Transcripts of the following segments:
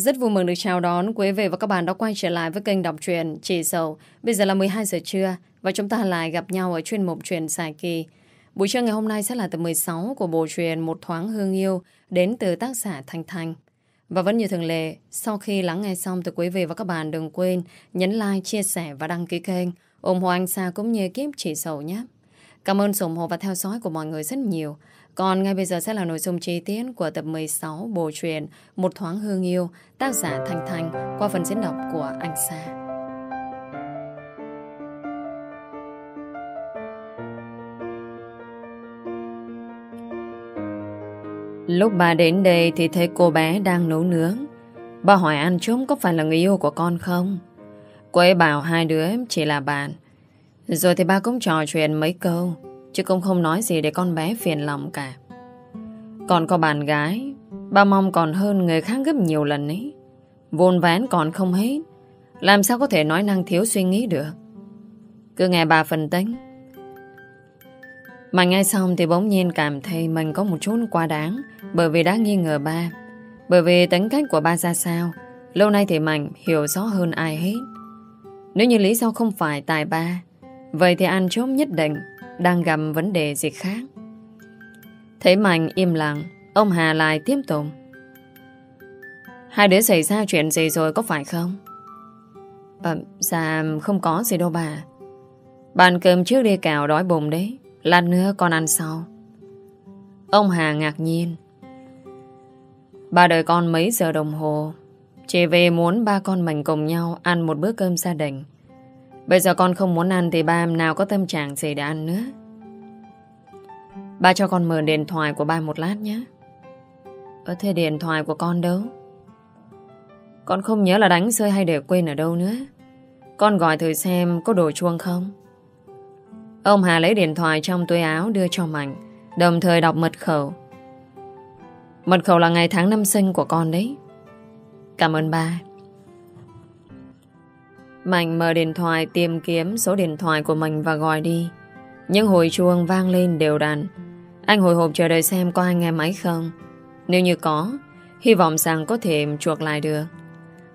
Rất vui mừng được chào đón quý vị và các bạn đã quay trở lại với kênh đọc truyện Chị Sầu. Bây giờ là 12 giờ trưa và chúng ta lại gặp nhau ở chuyên mục truyện dài kỳ. Buổi trưa ngày hôm nay sẽ là tập 16 của bộ truyện Một thoáng hương yêu đến từ tác giả Thanh Thanh. Và vẫn như thường lệ, sau khi lắng nghe xong thì quý vị và các bạn đừng quên nhấn like, chia sẻ và đăng ký kênh, ủng hộ anh Sa cũng như kiếp Chị Sầu nhé. Cảm ơn sự ủng hộ và theo dõi của mọi người rất nhiều. Còn ngay bây giờ sẽ là nội dung chi tiết của tập 16 bộ truyện Một thoáng hương yêu, tác giả Thanh Thanh qua phần diễn đọc của anh Sa. Lúc bà đến đây thì thấy cô bé đang nấu nướng. Bà hỏi ăn chúng có phải là người yêu của con không? Cô ấy bảo hai đứa chỉ là bạn. Rồi thì ba cũng trò chuyện mấy câu. Chứ cũng không nói gì để con bé phiền lòng cả. Còn có bạn gái Ba mong còn hơn người khác gấp nhiều lần ấy. Vôn ván còn không hết, Làm sao có thể nói năng thiếu suy nghĩ được. Cứ nghe bà phân tích. Mà nghe xong thì bỗng nhiên cảm thấy Mình có một chút quá đáng, Bởi vì đã nghi ngờ ba. Bởi vì tính cách của ba ra sao, Lâu nay thì Mạnh hiểu rõ hơn ai hết. Nếu như lý do không phải tại ba, Vậy thì ăn chốt nhất định đang gặp vấn đề gì khác. Thấy Mạnh im lặng, ông Hà lại tiếp tục. Hai đứa xảy ra chuyện gì rồi có phải không? À, dạ không có gì đâu bà. Bàn cơm trước đi cào đói bụng đấy. Lát nữa con ăn sau. Ông Hà ngạc nhiên. Ba đợi con mấy giờ đồng hồ. Chỉ về muốn ba con mình cùng nhau ăn một bữa cơm gia đình. Bây giờ con không muốn ăn thì ba em nào có tâm trạng gì để ăn nữa. Ba cho con mượn điện thoại của ba một lát nhé. Ở thế điện thoại của con đâu? Con không nhớ là đánh rơi hay để quên ở đâu nữa. Con gọi thử xem có đồ chuông không? Ông Hà lấy điện thoại trong túi áo đưa cho Mạnh, đồng thời đọc mật khẩu. Mật khẩu là ngày tháng năm sinh của con đấy. Cảm ơn ba. Mạnh mở điện thoại tìm kiếm số điện thoại của mình và gọi đi. những hồi chuông vang lên đều đặn. Anh hồi hộp chờ đợi xem có ai nghe máy không. Nếu như có, hy vọng rằng có thể chuộc lại được.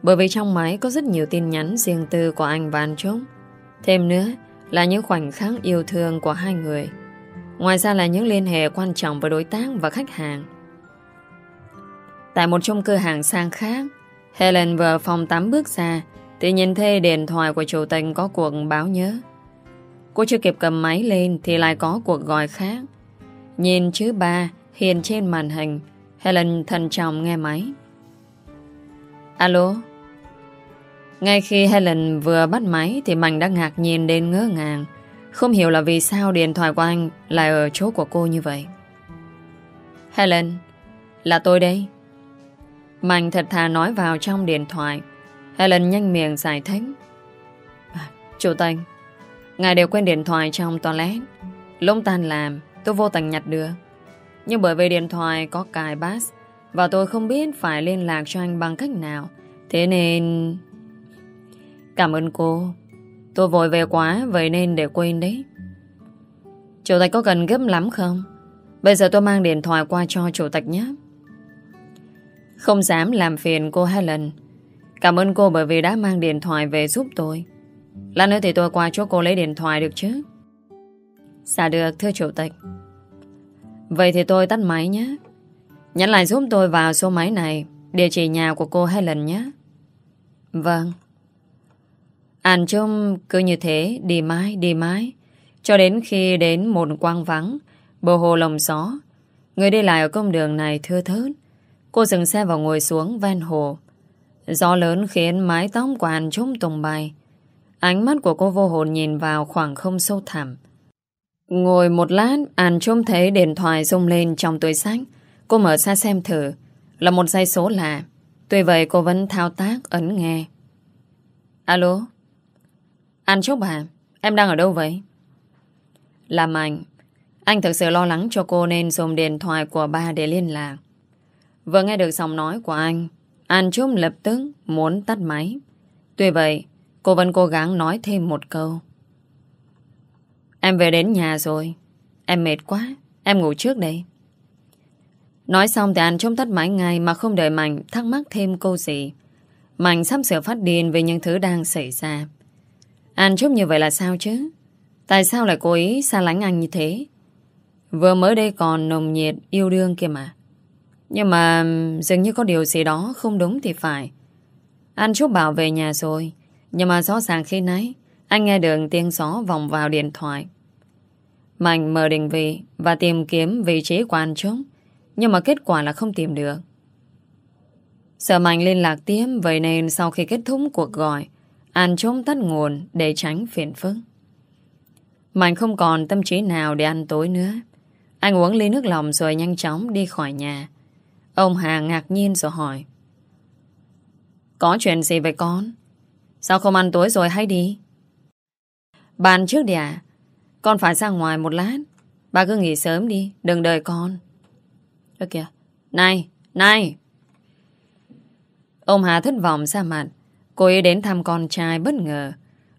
Bởi vì trong máy có rất nhiều tin nhắn riêng tư của anh và anh Trúc. Thêm nữa là những khoảnh khắc yêu thương của hai người. Ngoài ra là những liên hệ quan trọng với đối tác và khách hàng. Tại một trong cửa hàng sang khác, Helen vừa phòng tắm bước ra thì nhìn thấy điện thoại của chủ tình có cuộc báo nhớ. Cô chưa kịp cầm máy lên thì lại có cuộc gọi khác. Nhìn chữ ba hiện trên màn hình, Helen thận trọng nghe máy. Alo? Ngay khi Helen vừa bắt máy thì Mạnh đã ngạc nhiên đến ngỡ ngàng. Không hiểu là vì sao điện thoại của anh lại ở chỗ của cô như vậy. Helen, là tôi đây. Mạnh thật thà nói vào trong điện thoại. Helen nhanh miệng giải thích. À, chủ tịch, ngài đều quên điện thoại trong toilet. Lúc tan làm, tôi vô tình nhặt được. Nhưng bởi vì điện thoại có cài bass và tôi không biết phải liên lạc cho anh bằng cách nào. Thế nên... Cảm ơn cô. Tôi vội về quá, vậy nên để quên đấy. Chủ tịch có cần gấp lắm không? Bây giờ tôi mang điện thoại qua cho chủ tịch nhé. Không dám làm phiền cô hai lần. Cảm ơn cô bởi vì đã mang điện thoại về giúp tôi. Lát nữa thì tôi qua chỗ cô lấy điện thoại được chứ? Dạ được, thưa chủ tịch. Vậy thì tôi tắt máy nhé. Nhắn lại giúp tôi vào số máy này, địa chỉ nhà của cô hai lần nhé. Vâng. Ăn chung cứ như thế, đi mãi, đi mãi. Cho đến khi đến một quang vắng, bờ hồ lồng gió. Người đi lại ở công đường này thưa thớt. Cô dừng xe và ngồi xuống ven hồ. Gió lớn khiến mái tóc của anh trông tung bay. Ánh mắt của cô vô hồn nhìn vào khoảng không sâu thẳm. Ngồi một lát, An trông thấy điện thoại rung lên trong túi sách. Cô mở ra xem thử. Là một dây số lạ. Tuy vậy cô vẫn thao tác ấn nghe. Alo? An Trúc à? Em đang ở đâu vậy? Làm anh. Anh thực sự lo lắng cho cô nên dùng điện thoại của ba để liên lạc. Vừa nghe được giọng nói của anh, An Trúc lập tức muốn tắt máy. Tuy vậy, cô vẫn cố gắng nói thêm một câu. Em về đến nhà rồi. Em mệt quá. Em ngủ trước đây. Nói xong thì An trông tắt máy ngay mà không đợi Mạnh thắc mắc thêm câu gì. Mạnh sắp sửa phát điên về những thứ đang xảy ra. An chúc như vậy là sao chứ? Tại sao lại cố ý xa lánh anh như thế? Vừa mới đây còn nồng nhiệt yêu đương kia mà. Nhưng mà dường như có điều gì đó không đúng thì phải. Anh chúc bảo về nhà rồi. Nhưng mà rõ ràng khi nãy, anh nghe được tiếng gió vòng vào điện thoại. Mạnh mở định vị và tìm kiếm vị trí của anh Trúc. Nhưng mà kết quả là không tìm được. Sợ Mạnh liên lạc tiếp, Vậy nên sau khi kết thúc cuộc gọi Anh trốn tắt nguồn để tránh phiền phức Mạnh không còn tâm trí nào để ăn tối nữa Anh uống ly nước lòng rồi nhanh chóng đi khỏi nhà Ông Hà ngạc nhiên rồi hỏi. Có chuyện gì vậy con? Sao không ăn tối rồi hay đi? Bàn trước đi à? Con phải ra ngoài một lát. Bà cứ nghỉ sớm đi Đừng đợi con. Ơ kìa Này, này. Ông Hà thất vọng ra mặt. Cô ấy đến thăm con trai bất ngờ.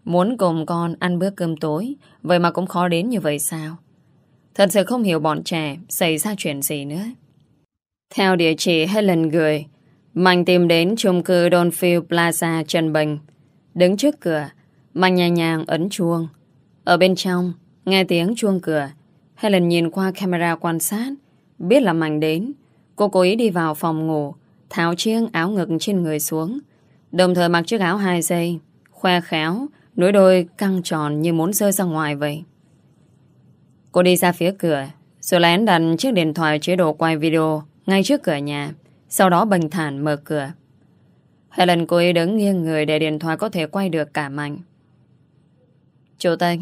Muốn cùng con ăn bữa cơm tối Vậy mà cũng khó đến như vậy sao? Thật sự không hiểu bọn trẻ Xảy ra chuyện gì nữa. Theo địa chỉ Helen gửi Mạnh tìm đến chung cư Donfield Plaza Trần Bình. Đứng trước cửa Mạnh nhẹ nhàng ấn chuông. Ở bên trong, Nghe tiếng chuông cửa. Helen nhìn qua camera quan sát, Biết là Mạnh đến. Cô cố ý đi vào phòng ngủ, Tháo chiếc áo ngực trên người xuống. Đồng thời mặc chiếc áo hai dây, Khoe khéo, Nối đôi căng tròn như muốn rơi ra ngoài vậy. Cô đi ra phía cửa, Rồi lén đặt chiếc điện thoại chế độ quay video. Ngay trước cửa nhà, Sau đó bình thản mở cửa Helen cố ý đứng nghiêng người Để điện thoại có thể quay được cả mạnh Chủ tịch,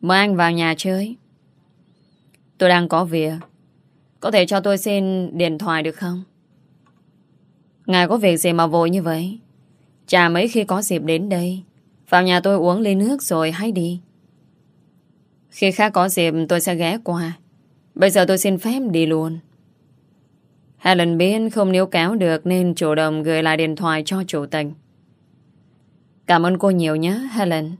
Mời anh vào nhà chơi Tôi đang có việc Có thể cho tôi xin điện thoại được không? Ngài có việc gì mà vội như vậy? Chả mấy khi có dịp đến đây. Vào nhà tôi uống ly nước rồi hãy đi. Khi khác có dịp tôi sẽ ghé qua. Bây giờ tôi xin phép đi luôn. Helen biết không níu kéo được nên chủ động gửi lại điện thoại cho chủ tịch. Cảm ơn cô nhiều nhé, Helen.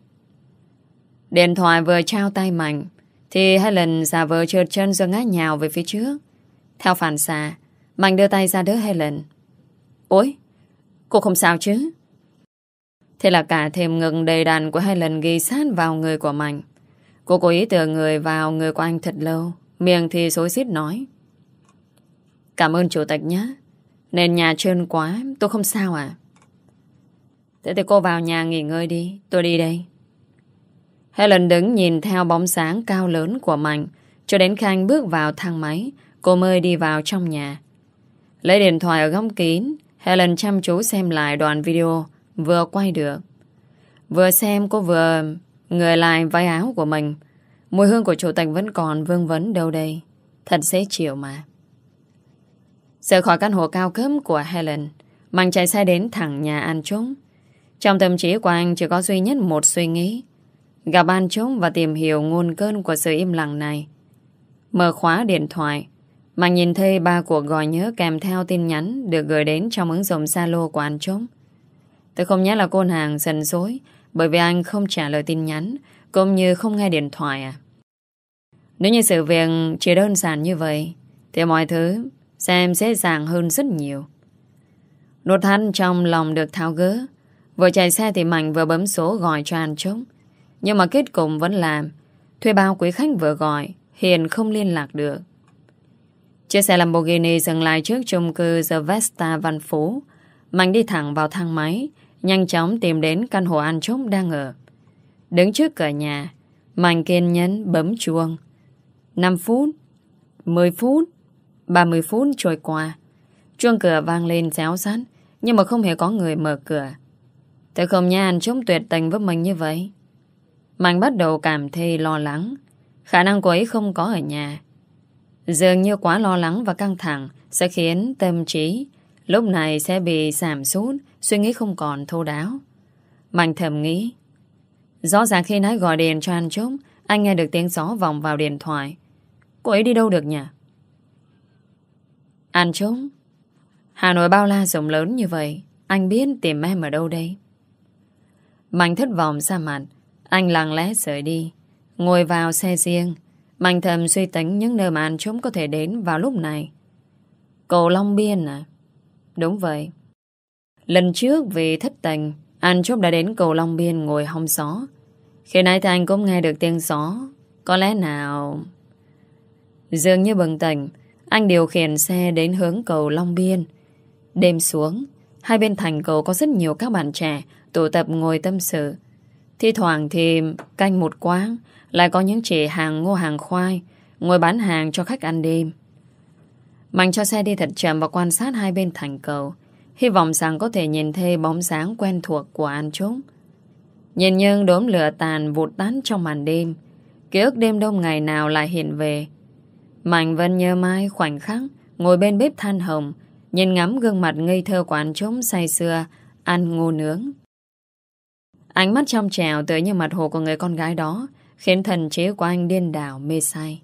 Điện thoại vừa trao tay mạnh thì Helen giả vờ trượt chân rồi ngã nhào về phía trước. Theo phản xạ, Mạnh đưa tay ra đỡ Helen. Ôi, cô không sao chứ? Thế là cả thêm ngừng đầy đàn của Helen ghi sát vào người của Mạnh. Cô cố ý tựa người vào người của anh thật lâu. Miệng thì xối xít nói. Cảm ơn chủ tịch nhé. Nền nhà trơn quá, tôi không sao à? Thế thì cô vào nhà nghỉ ngơi đi, tôi đi đây. Helen đứng nhìn theo bóng sáng cao lớn của Mạnh cho đến khi anh bước vào thang máy, cô mới đi vào trong nhà. Lấy điện thoại ở góc kín, Helen chăm chú xem lại đoạn video vừa quay được. Vừa xem cô vừa người lại váy áo của mình. Mùi hương của chủ tịch vẫn còn vương vấn đâu đây. Thật dễ chịu mà. Rời khỏi căn hộ cao cấp của Helen, Mạnh chạy xe đến thẳng nhà An Trúng. Trong tâm trí của anh chỉ có duy nhất một suy nghĩ. Gặp An Trúng và tìm hiểu nguồn cơn của sự im lặng này. Mở khóa điện thoại, mà nhìn thấy ba cuộc gọi nhớ kèm theo tin nhắn được gửi đến trong ứng dụng Zalo của anh Trống. Tôi không nhớ là cô hàng dần dối bởi vì anh không trả lời tin nhắn cũng như không nghe điện thoại à. Nếu như sự việc chỉ đơn giản như vậy thì mọi thứ xem dễ dàng hơn rất nhiều. Nốt thắt trong lòng được tháo gỡ Vừa chạy xe thì Mạnh vừa bấm số gọi cho anh Trúc. Nhưng mà kết cục vẫn làm Thuê bao quý khách vừa gọi hiền không liên lạc được Chiếc xe Lamborghini dừng lại trước chung cư The Vesta Văn Phú. Mạnh đi thẳng vào thang máy, nhanh chóng tìm đến căn hộ An Trúc đang ở. Đứng trước cửa nhà, Mạnh kiên nhẫn bấm chuông. 5 phút, 10 phút, 30 phút trôi qua. Chuông cửa vang lên réo sát nhưng mà không hề có người mở cửa. Thế không nhà anh chống tuyệt tình với mình như vậy. Mạnh bắt đầu cảm thấy lo lắng. Khả năng cô ấy không có ở nhà. Dường như quá lo lắng và căng thẳng sẽ khiến tâm trí lúc này sẽ bị giảm sút, suy nghĩ không còn thô đáo. Mạnh thầm nghĩ. Rõ ràng khi nãy gọi điện cho anh Trúc, anh nghe được tiếng gió vòng vào điện thoại. Cô ấy đi đâu được nhỉ? Anh Trúc, Hà Nội bao la rộng lớn như vậy, anh biết tìm em ở đâu đây? Mạnh thất vọng ra mặt, anh lặng lẽ rời đi, ngồi vào xe riêng, Mạnh thầm suy tính những nơi mà anh Trúc có thể đến vào lúc này. Cầu Long Biên à? Đúng vậy. Lần trước vì thất tình, anh Trúc đã đến cầu Long Biên ngồi hong gió. Khi nãy thì anh cũng nghe được tiếng gió. Có lẽ nào... Dường như bừng tỉnh, anh điều khiển xe đến hướng cầu Long Biên. Đêm xuống, hai bên thành cầu có rất nhiều các bạn trẻ tụ tập ngồi tâm sự. Thi thoảng thì canh một quán, lại có những chị hàng ngô hàng khoai, ngồi bán hàng cho khách ăn đêm. Mạnh cho xe đi thật chậm và quan sát hai bên thành cầu, hy vọng rằng có thể nhìn thấy bóng dáng quen thuộc của anh chúng. Nhìn nhưng đốm lửa tàn vụt tán trong màn đêm, ký ức đêm đông ngày nào lại hiện về. Mạnh vẫn nhớ mãi khoảnh khắc ngồi bên bếp than hồng, nhìn ngắm gương mặt ngây thơ của anh chúng say xưa, ăn ngô nướng. Ánh mắt trong trèo tới như mặt hồ của người con gái đó, khiến thần trí của anh điên đảo mê say.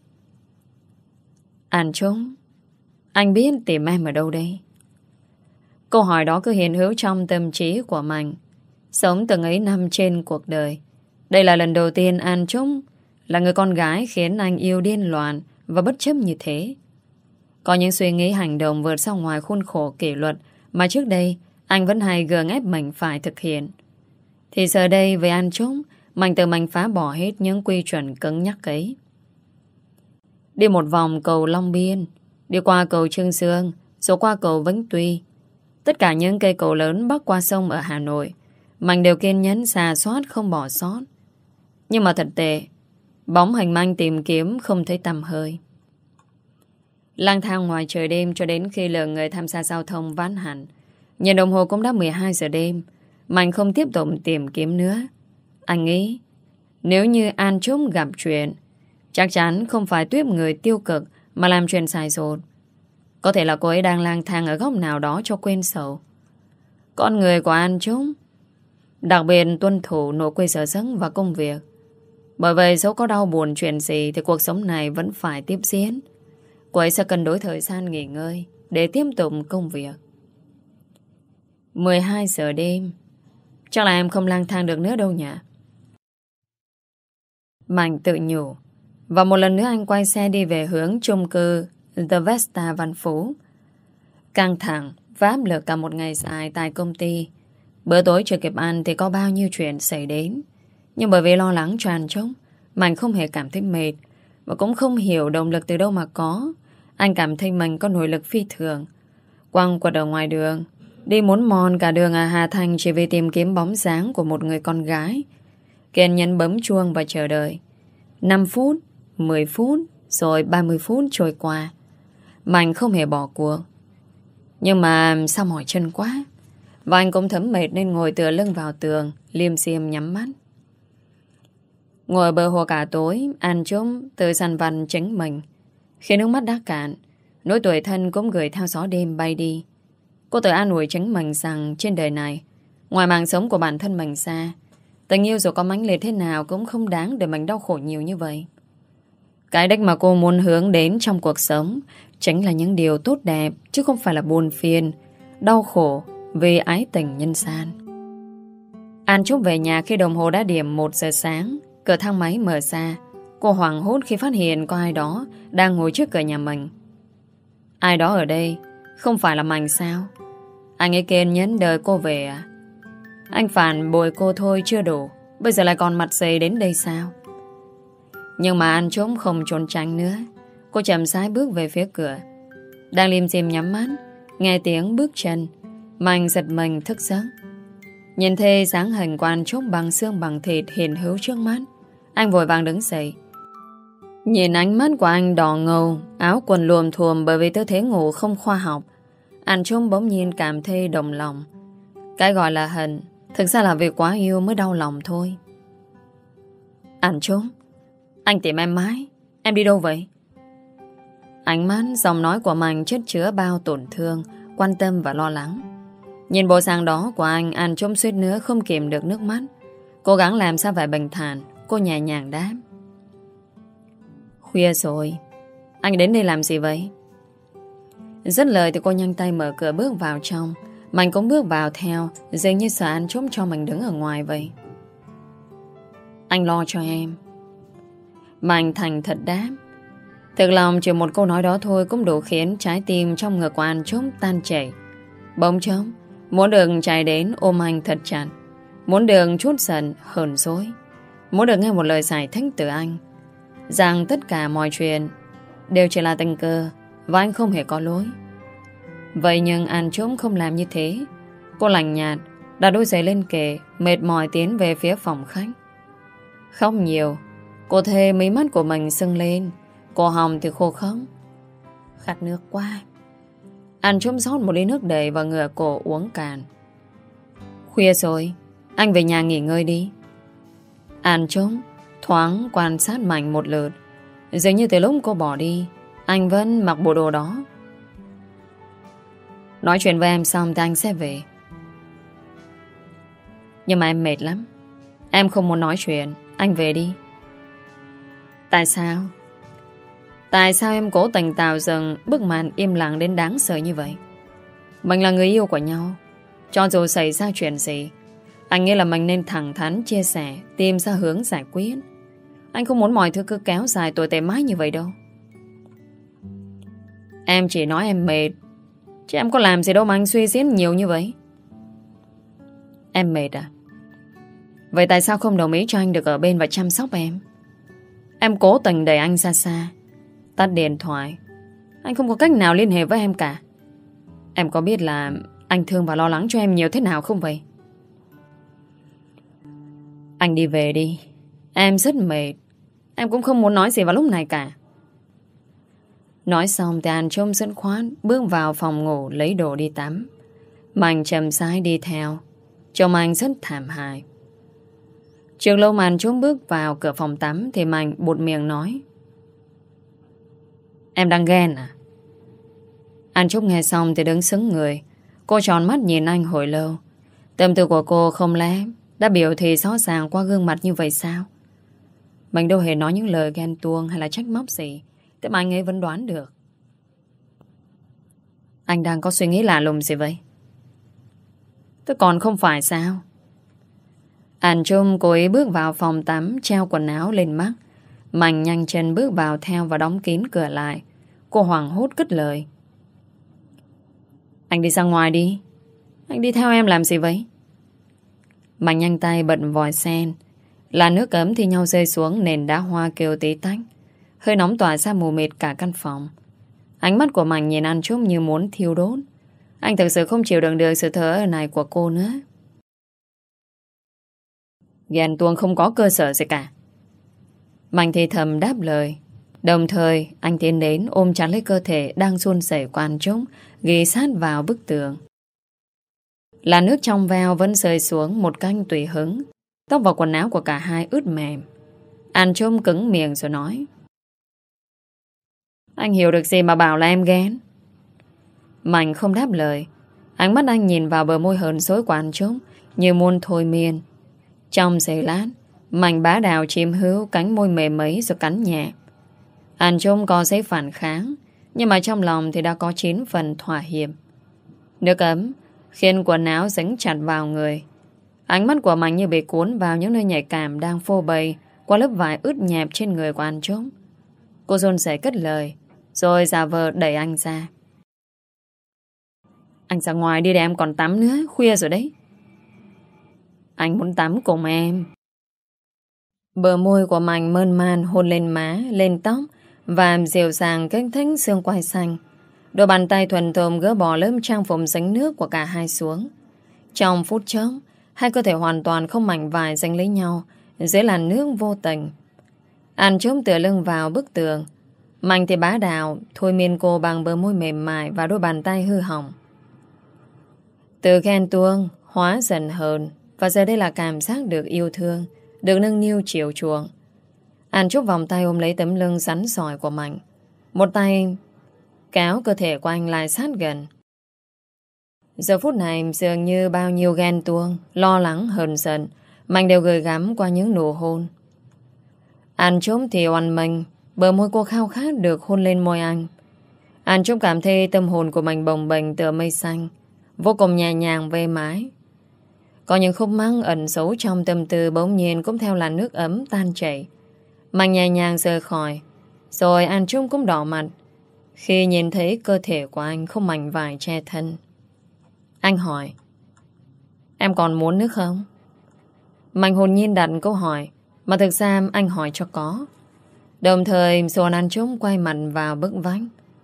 Anh trống, anh biết tìm em ở đâu đây? Câu hỏi đó cứ hiện hữu trong tâm trí của Mạnh. Sống từng ấy năm trên cuộc đời. Đây là lần đầu tiên An Trung là người con gái khiến anh yêu điên loạn và bất chấp như thế. Có những suy nghĩ hành động vượt ra ngoài khuôn khổ kỷ luật mà trước đây anh vẫn hay gượng ép mình phải thực hiện. Thì giờ đây với anh chúng, mình tự mình phá bỏ hết những quy chuẩn cứng nhắc ấy. Đi một vòng cầu Long Biên, đi qua cầu Trương Dương, rồi qua cầu Vĩnh Tuy. Tất cả những cây cầu lớn bắc qua sông ở Hà Nội, mình đều kiên nhẫn xà soát không bỏ sót. Nhưng mà thật tệ, bóng hành manh tìm kiếm không thấy tầm hơi. Lang thang ngoài trời đêm cho đến khi lượng người tham gia giao thông ván hẳn. Nhìn đồng hồ cũng đã 12 giờ đêm, Mạnh không tiếp tục tìm kiếm nữa. Anh nghĩ, nếu như An Trúc gặp chuyện, chắc chắn không phải tuyếp người tiêu cực mà làm chuyện sai rột. Có thể là cô ấy đang lang thang ở góc nào đó cho quên sầu. Con người của An Trúc đặc biệt tuân thủ nội quy sở sấn và công việc. Bởi vậy dẫu có đau buồn chuyện gì thì cuộc sống này vẫn phải tiếp diễn. Cô ấy sẽ cần đối thời gian nghỉ ngơi để tiếp tục công việc. 12 giờ đêm. Chắc là em không lang thang được nữa đâu nhỉ? Mạnh tự nhủ. Và một lần nữa anh quay xe đi về hướng chung cư The Vesta Văn Phú. Căng thẳng Và áp lực cả một ngày dài tại công ty. Bữa tối chưa kịp ăn Thì có bao nhiêu chuyện xảy đến. Nhưng bởi vì lo lắng tràn trống Mạnh không hề cảm thấy mệt Và cũng không hiểu động lực từ đâu mà có Anh cảm thấy mình có nội lực phi thường Quăng quật ở ngoài đường Đi muốn mòn cả đường à Hà Thành chỉ vì tìm kiếm bóng dáng của một người con gái. Kiên nhẫn bấm chuông và chờ đợi. 5 phút, 10 phút, rồi 30 phút trôi qua. Mạnh không hề bỏ cuộc. Nhưng mà sao mỏi chân quá. Và anh cũng thấm mệt nên ngồi tựa lưng vào tường, liêm xiêm nhắm mắt. Ngồi bờ hồ cả tối, ăn chung, từ săn văn tránh mình. Khi nước mắt đã cạn, nỗi tuổi thân cũng gửi theo gió đêm bay đi. Cô tự an ủi tránh mình rằng trên đời này, ngoài mạng sống của bản thân mình xa, tình yêu dù có mãnh liệt thế nào cũng không đáng để mình đau khổ nhiều như vậy. Cái đích mà cô muốn hướng đến trong cuộc sống chính là những điều tốt đẹp chứ không phải là buồn phiền, đau khổ vì ái tình nhân san An Trúc về nhà khi đồng hồ đã điểm 1 giờ sáng, cửa thang máy mở ra. Cô hoảng hốt khi phát hiện có ai đó đang ngồi trước cửa nhà mình. Ai đó ở đây không phải là mình sao? Anh ấy kiên nhẫn đợi cô về à? Anh phản bồi cô thôi chưa đủ Bây giờ lại còn mặt dày đến đây sao Nhưng mà anh trốn không trốn tránh nữa Cô chậm rãi bước về phía cửa Đang liêm diêm nhắm mắt, Nghe tiếng bước chân Mạnh giật mình thức giấc Nhìn thấy dáng hình quan trúc bằng xương bằng thịt hiện hữu trước mắt anh vội vàng đứng dậy. Nhìn ánh mắt của anh đỏ ngầu, Áo quần luồm thuồm bởi vì tư thế ngủ không khoa học. Anh Trung bỗng nhiên cảm thấy đồng lòng. Cái gọi là hận, Thực ra là vì quá yêu mới đau lòng thôi. Anh Trung Anh tìm em mãi. Em đi đâu vậy? Ánh mắt, giọng nói của mình chất chứa bao tổn thương, Quan tâm và lo lắng. Nhìn bộ dạng đó của anh Anh Trung suýt nữa không kìm được nước mắt. Cố gắng làm sao phải bình thản. Cô nhẹ nhàng đáp Khuya rồi Anh đến đây làm gì vậy rất lời thì cô nhanh tay mở cửa bước vào trong Mạnh cũng bước vào theo Dường như sợ anh trốn cho mình đứng ở ngoài vậy Anh lo cho em Mạnh thành thật đáp Thực lòng chỉ một câu nói đó thôi cũng đủ khiến trái tim trong ngực của anh trốn tan chảy. Bỗng trống, muốn đường chạy đến ôm anh thật chặt. Muốn đường chút giận, hờn dối. Muốn được nghe một lời giải thích từ anh. Rằng tất cả mọi chuyện đều chỉ là tình cờ và anh không hề có lỗi. Vậy nhưng anh trống không làm như thế. Cô lành nhạt, đặt đôi giày lên kề, mệt mỏi tiến về phía phòng khách. Khóc nhiều, cô thề mí mắt của mình sưng lên, cô hồng thì khô khóc. Khát nước quá. Anh trông rót một ly nước đầy và ngửa cổ uống cạn. Khuya rồi, anh về nhà nghỉ ngơi đi. Anh trông thoáng quan sát mạnh một lượt. Dường như từ lúc cô bỏ đi, anh vẫn mặc bộ đồ đó. Nói chuyện với em xong thì anh sẽ về. Nhưng mà em mệt lắm. Em không muốn nói chuyện. Anh về đi. Tại sao? Tại sao em cố tình tạo dần bức màn im lặng đến đáng sợ như vậy? Mình là người yêu của nhau. Cho dù xảy ra chuyện gì, anh nghĩ là mình nên thẳng thắn chia sẻ, tìm ra hướng giải quyết. Anh không muốn mọi thứ cứ kéo dài tồi tệ mãi như vậy đâu. Em chỉ nói em mệt, chứ em có làm gì đâu mà anh suy diễn nhiều như vậy. Em mệt à? Vậy tại sao không đồng ý cho anh được ở bên và chăm sóc em? Em cố tình đẩy anh ra xa Tắt điện thoại Anh không có cách nào liên hệ với em cả Em có biết là Anh thương và lo lắng cho em nhiều thế nào không vậy anh đi về đi. Em rất mệt. Em cũng không muốn nói gì vào lúc này cả. Nói xong thì anh trông dẫn khoát, Bước vào phòng ngủ, lấy đồ đi tắm. Mạnh chầm sai đi theo. Trông anh rất thảm hại. Trường lâu màn trốn bước vào cửa phòng tắm Thì Mạnh bụt miệng nói. Em đang ghen à? Anh Trúc nghe xong thì đứng xứng người. Cô tròn mắt nhìn anh hồi lâu. Tâm tư của cô không lẽ đã biểu thì rõ ràng qua gương mặt như vậy sao Mình đâu hề nói những lời ghen tuông Hay là trách móc gì, Thế mà anh ấy vẫn đoán được Anh đang có suy nghĩ lạ lùng gì vậy Tôi còn không phải sao Anh chung cô ấy bước vào phòng tắm, Treo quần áo lên mắt Mạnh nhanh chân bước vào theo và đóng kín cửa lại. Cô hoàng hốt cất lời. Anh đi ra ngoài đi. Anh đi theo em làm gì vậy? Mà nhanh tay bận vòi sen. Là nước cấm thì nhau rơi xuống nền đá hoa kêu tí tách. Hơi nóng tỏa ra mù mịt cả căn phòng. Ánh mắt của Mạnh nhìn anh Trúc như muốn thiêu đốt. Anh thực sự không chịu đựng được sự thở này của cô nữa. Ghen tuông không có cơ sở gì cả. Mạnh thì thầm đáp lời. Đồng thời, anh tiến đến ôm chặt lấy cơ thể đang run rẩy quan trống, ghi sát vào bức tường. Là nước trong veo vẫn rơi xuống một canh tùy hứng. Tóc và quần áo của cả hai ướt mềm. Anh trôm cứng miệng rồi nói. Anh hiểu được gì mà bảo là em ghen? Mạnh không đáp lời. Ánh mắt anh nhìn vào bờ môi hờn dối của anh trôm như muôn thôi miên. Trong giây lát, Mạnh bá đào chim hữu cánh môi mềm mấy rồi cắn nhẹ. Anh trôm có giấy phản kháng, nhưng mà trong lòng thì đã có chín phần thỏa hiệp. Nước ấm, khiến quần áo dính chặt vào người. Ánh mắt của Mạnh như bị cuốn vào những nơi nhạy cảm đang phô bày qua lớp vải ướt nhẹp trên người của anh trốn. Cô dồn sẽ cất lời, rồi giả vờ đẩy anh ra. Anh ra ngoài đi để em còn tắm nữa, khuya rồi đấy. Anh muốn tắm cùng em. Bờ môi của Mạnh mơn man hôn lên má, lên tóc và dịu dàng kích thích xương quai xanh. Đôi bàn tay thuần thồm gỡ bỏ lớp trang phục dính nước của cả hai xuống. Trong phút chốc, hai cơ thể hoàn toàn không mảnh vải giành lấy nhau dưới làn nước vô tình. an chống tựa lưng vào bức tường. Mạnh thì bá đạo thôi miên cô bằng bờ môi mềm mại và đôi bàn tay hư hỏng. Từ ghen tuông, hóa dần hờn và giờ đây là cảm giác được yêu thương được nâng niu chiều chuộng. An Trúc vòng tay ôm lấy tấm lưng rắn sỏi của Mạnh. Một tay kéo cơ thể của anh lại sát gần. Giờ phút này dường như bao nhiêu ghen tuông, lo lắng, hờn giận, Mạnh đều gửi gắm qua những nụ hôn. anh trốn thì oằn mình, bờ môi cô khao khát được hôn lên môi anh. Anh trốn cảm thấy tâm hồn của mình bồng bềnh tựa mây xanh, vô cùng nhẹ nhàng về mái. Có những khúc mắc ẩn xấu trong tâm tư bỗng nhiên cũng theo là nước ấm tan chảy. Mạnh nhẹ nhàng rời khỏi. Rồi An Trung cũng đỏ mặt khi nhìn thấy cơ thể của anh không mảnh vải che thân. Anh hỏi, Em còn muốn nước không? Mạnh hồn nhiên đặt câu hỏi, mà thực ra anh hỏi cho có. Đồng thời Xuân An Trung quay mặt vào bức vách,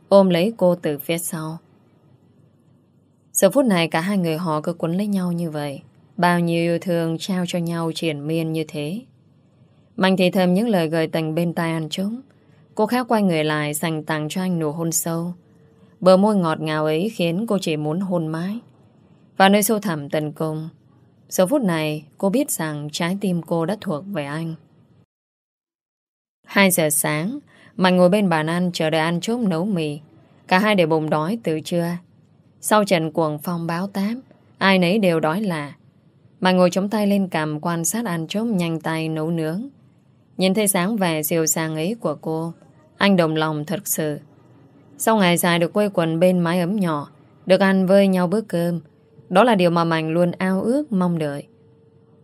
ôm lấy cô từ phía sau. Giờ phút này cả hai người họ cứ quấn lấy nhau như vậy. Bao nhiêu yêu thương trao cho nhau triển miên như thế. Mạnh thì thầm những lời gợi tình bên tai an chúng. Cô khác quay người lại dành tặng cho anh nụ hôn sâu. Bờ môi ngọt ngào ấy khiến cô chỉ muốn hôn mãi. Và nơi sâu thẳm tấn công Giờ phút này cô biết rằng trái tim cô đã thuộc về anh. 2 giờ sáng, Mạnh ngồi bên bàn ăn chờ đợi ăn chốt nấu mì. Cả hai đều bụng đói từ trưa. Sau trận cuồng phong báo tám, ai nấy đều đói lạ. Mạnh ngồi chống tay lên cầm quan sát ăn chốt nhanh tay nấu nướng. Nhìn thấy sáng vẻ siêu sang ấy của cô, anh đồng lòng thật sự. Sau ngày dài được quây quần bên mái ấm nhỏ, được ăn với nhau bữa cơm, đó là điều mà Mạnh luôn ao ước mong đợi.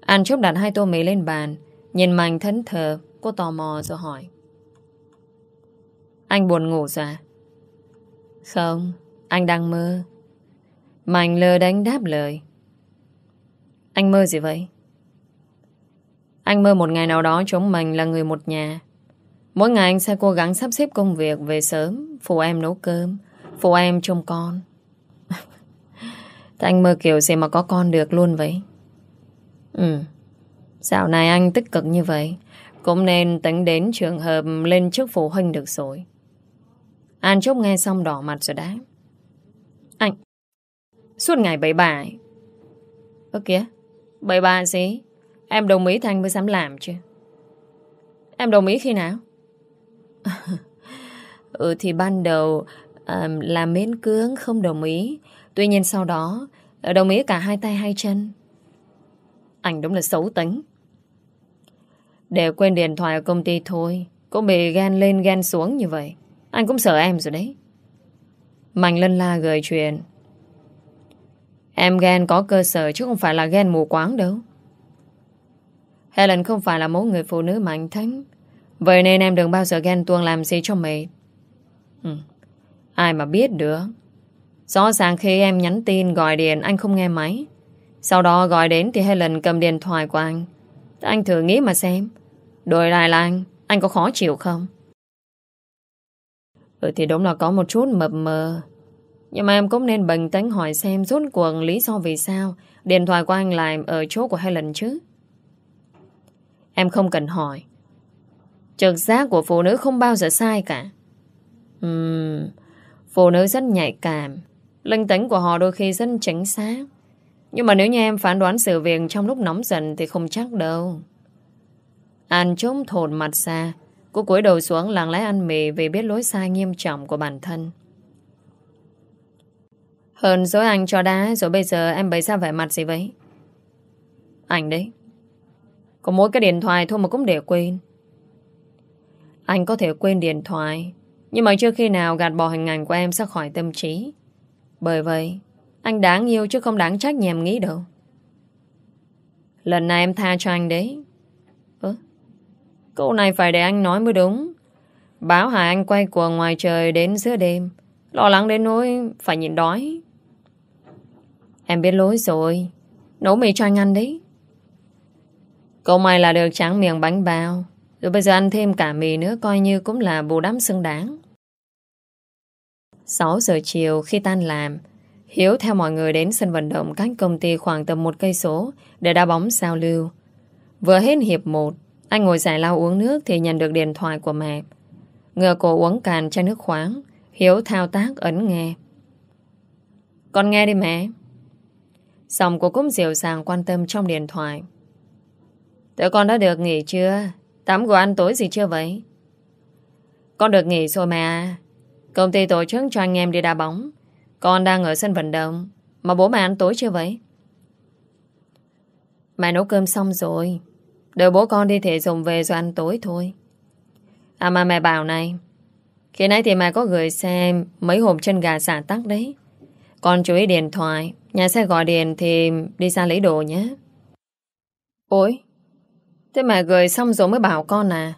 Anh chốt đặt hai tô mì lên bàn, nhìn Mạnh thẫn thờ, cô tò mò rồi hỏi. Anh buồn ngủ ra. Không, anh đang mơ. Mạnh lơ đánh đáp lời. Anh mơ gì vậy? Anh mơ một ngày nào đó chúng mình là người một nhà. Mỗi ngày anh sẽ cố gắng sắp xếp công việc về sớm, phụ em nấu cơm, phụ em trông con. Thế anh mơ kiểu gì mà có con được luôn vậy? Ừ, dạo này anh tích cực như vậy, cũng nên tính đến trường hợp lên chức phụ huynh được rồi. An Trúc nghe xong đỏ mặt rồi đấy. Anh, suốt ngày bậy bạ Ơ kìa, bậy bạ gì? Em đồng ý Thanh mới dám làm chứ. Em đồng ý khi nào? ừ thì ban đầu um, là miễn cưỡng không đồng ý. Tuy nhiên sau đó ờ, đồng ý cả hai tay hai chân. Anh đúng là xấu tính. Để quên điện thoại ở công ty thôi. Cũng bị ghen lên ghen xuống như vậy. Anh cũng sợ em rồi đấy. Mạnh lân la gửi chuyện. Em ghen có cơ sở chứ không phải là ghen mù quáng đâu. Helen không phải là mẫu người phụ nữ mà anh thích. Vậy nên em đừng bao giờ ghen tuông làm gì cho mệt. Ừ. Ai mà biết được. Rõ ràng khi em nhắn tin gọi điện anh không nghe máy. Sau đó gọi đến thì Helen cầm điện thoại của anh. Anh thử nghĩ mà xem. Đổi lại là anh, anh có khó chịu không? Ừ thì đúng là có một chút mập mờ. Nhưng mà em cũng nên bình tĩnh hỏi xem rốt cuộc lý do vì sao điện thoại của anh lại ở chỗ của Helen chứ. Em không cần hỏi. Trực giác của phụ nữ không bao giờ sai cả. Uhm, phụ nữ rất nhạy cảm. Linh tính của họ đôi khi rất chính xác. Nhưng mà nếu như em phán đoán sự việc trong lúc nóng giận thì không chắc đâu. An trống thồn mặt xa. Cô cúi đầu xuống lặng lẽ ăn mì vì biết lỗi sai nghiêm trọng của bản thân. Hơn dối anh cho đá rồi bây giờ em bày ra vẻ mặt gì vậy? Anh đấy. Có mỗi cái điện thoại thôi mà cũng để quên. Anh có thể quên điện thoại nhưng mà chưa khi nào gạt bỏ hình ảnh của em ra khỏi tâm trí. Bởi vậy, anh đáng yêu chứ không đáng trách nhèm nghĩ đâu. Lần này em tha cho anh đấy. Ơ, câu này phải để anh nói mới đúng. Báo hại anh quay cuồng ngoài trời đến giữa đêm. Lo lắng đến nỗi phải nhịn đói. Em biết lỗi rồi. Nấu mì cho anh ăn đấy. Câu mày là được tráng miệng bánh bao. Rồi bây giờ ăn thêm cả mì nữa coi như cũng là bù đắp xứng đáng. 6 giờ chiều khi tan làm, Hiếu theo mọi người đến sân vận động cách công ty khoảng tầm một cây số để đá bóng giao lưu. Vừa hết hiệp 1, anh ngồi giải lao uống nước thì nhận được điện thoại của mẹ. Ngờ cổ uống càn chai nước khoáng, Hiếu thao tác ấn nghe. Con nghe đi mẹ. Giọng của cũng dịu dàng quan tâm trong điện thoại. Tụi con đã được nghỉ chưa? Tắm của ăn tối gì chưa vậy? Con được nghỉ rồi mà. Công ty tổ chức cho anh em đi đá bóng. Con đang ở sân vận động. Mà bố mẹ ăn tối chưa vậy? Mẹ nấu cơm xong rồi. Đợi bố con đi thể dùng về rồi ăn tối thôi. À mà mẹ bảo này. Khi nãy thì mẹ có gửi xem mấy hộp chân gà xả tắc đấy. Con chú ý điện thoại. Nhà xe gọi điện thì đi ra lấy đồ nhé. Ôi, thế mẹ gửi xong rồi mới bảo con à.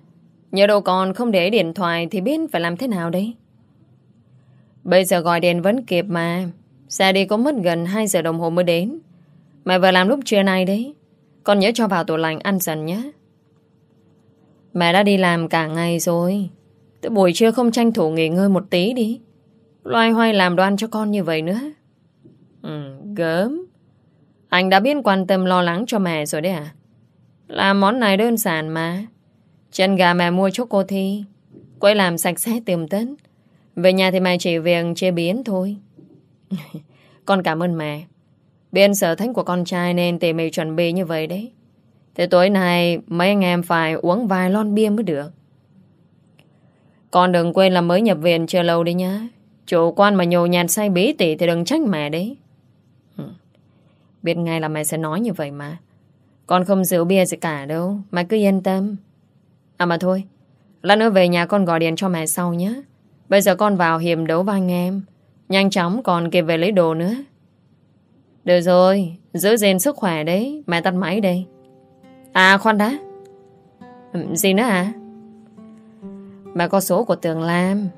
Nhớ đâu con không để điện thoại Thì biết phải làm thế nào đấy. Bây giờ gọi điện vẫn kịp mà. Xe đi cũng mất gần 2 giờ đồng hồ mới đến. Mẹ vừa làm lúc trưa nay đấy. Con nhớ cho vào tủ lạnh ăn dần nhé. Mẹ đã đi làm cả ngày rồi. Tới buổi trưa không tranh thủ nghỉ ngơi một tí đi. Loay hoay làm đoan cho con như vậy nữa. Ừ, gớm. Anh đã biết quan tâm lo lắng cho mẹ rồi đấy à? Làm món này đơn giản mà. Chân gà mẹ mua cho cô Thi. Quay làm sạch sẽ tiềm tấn Về nhà thì mẹ chỉ việc chế biến thôi. Con cảm ơn mẹ. Biên sở thánh của con trai nên tỉ mỉ chuẩn bị như vậy đấy. Thế tối nay mấy anh em phải uống vài lon bia mới được. Con đừng quên là mới nhập viện chưa lâu đi nhá. Chủ quan mà nhồ nhạt say bí tỉ thì đừng trách mẹ đấy. Biết ngay là mẹ sẽ nói như vậy mà. Con không rượu bia gì cả đâu Mẹ cứ yên tâm. À mà thôi, Lát nữa về nhà con gọi điện cho mẹ sau nhé. Bây giờ con vào hiểm đấu với anh em, Nhanh chóng còn kịp về lấy đồ nữa. Được rồi, Giữ gìn sức khỏe đấy, Mẹ tắt máy đây. À khoan đã. Ừ, gì nữa à Mẹ có số của Tường Lam.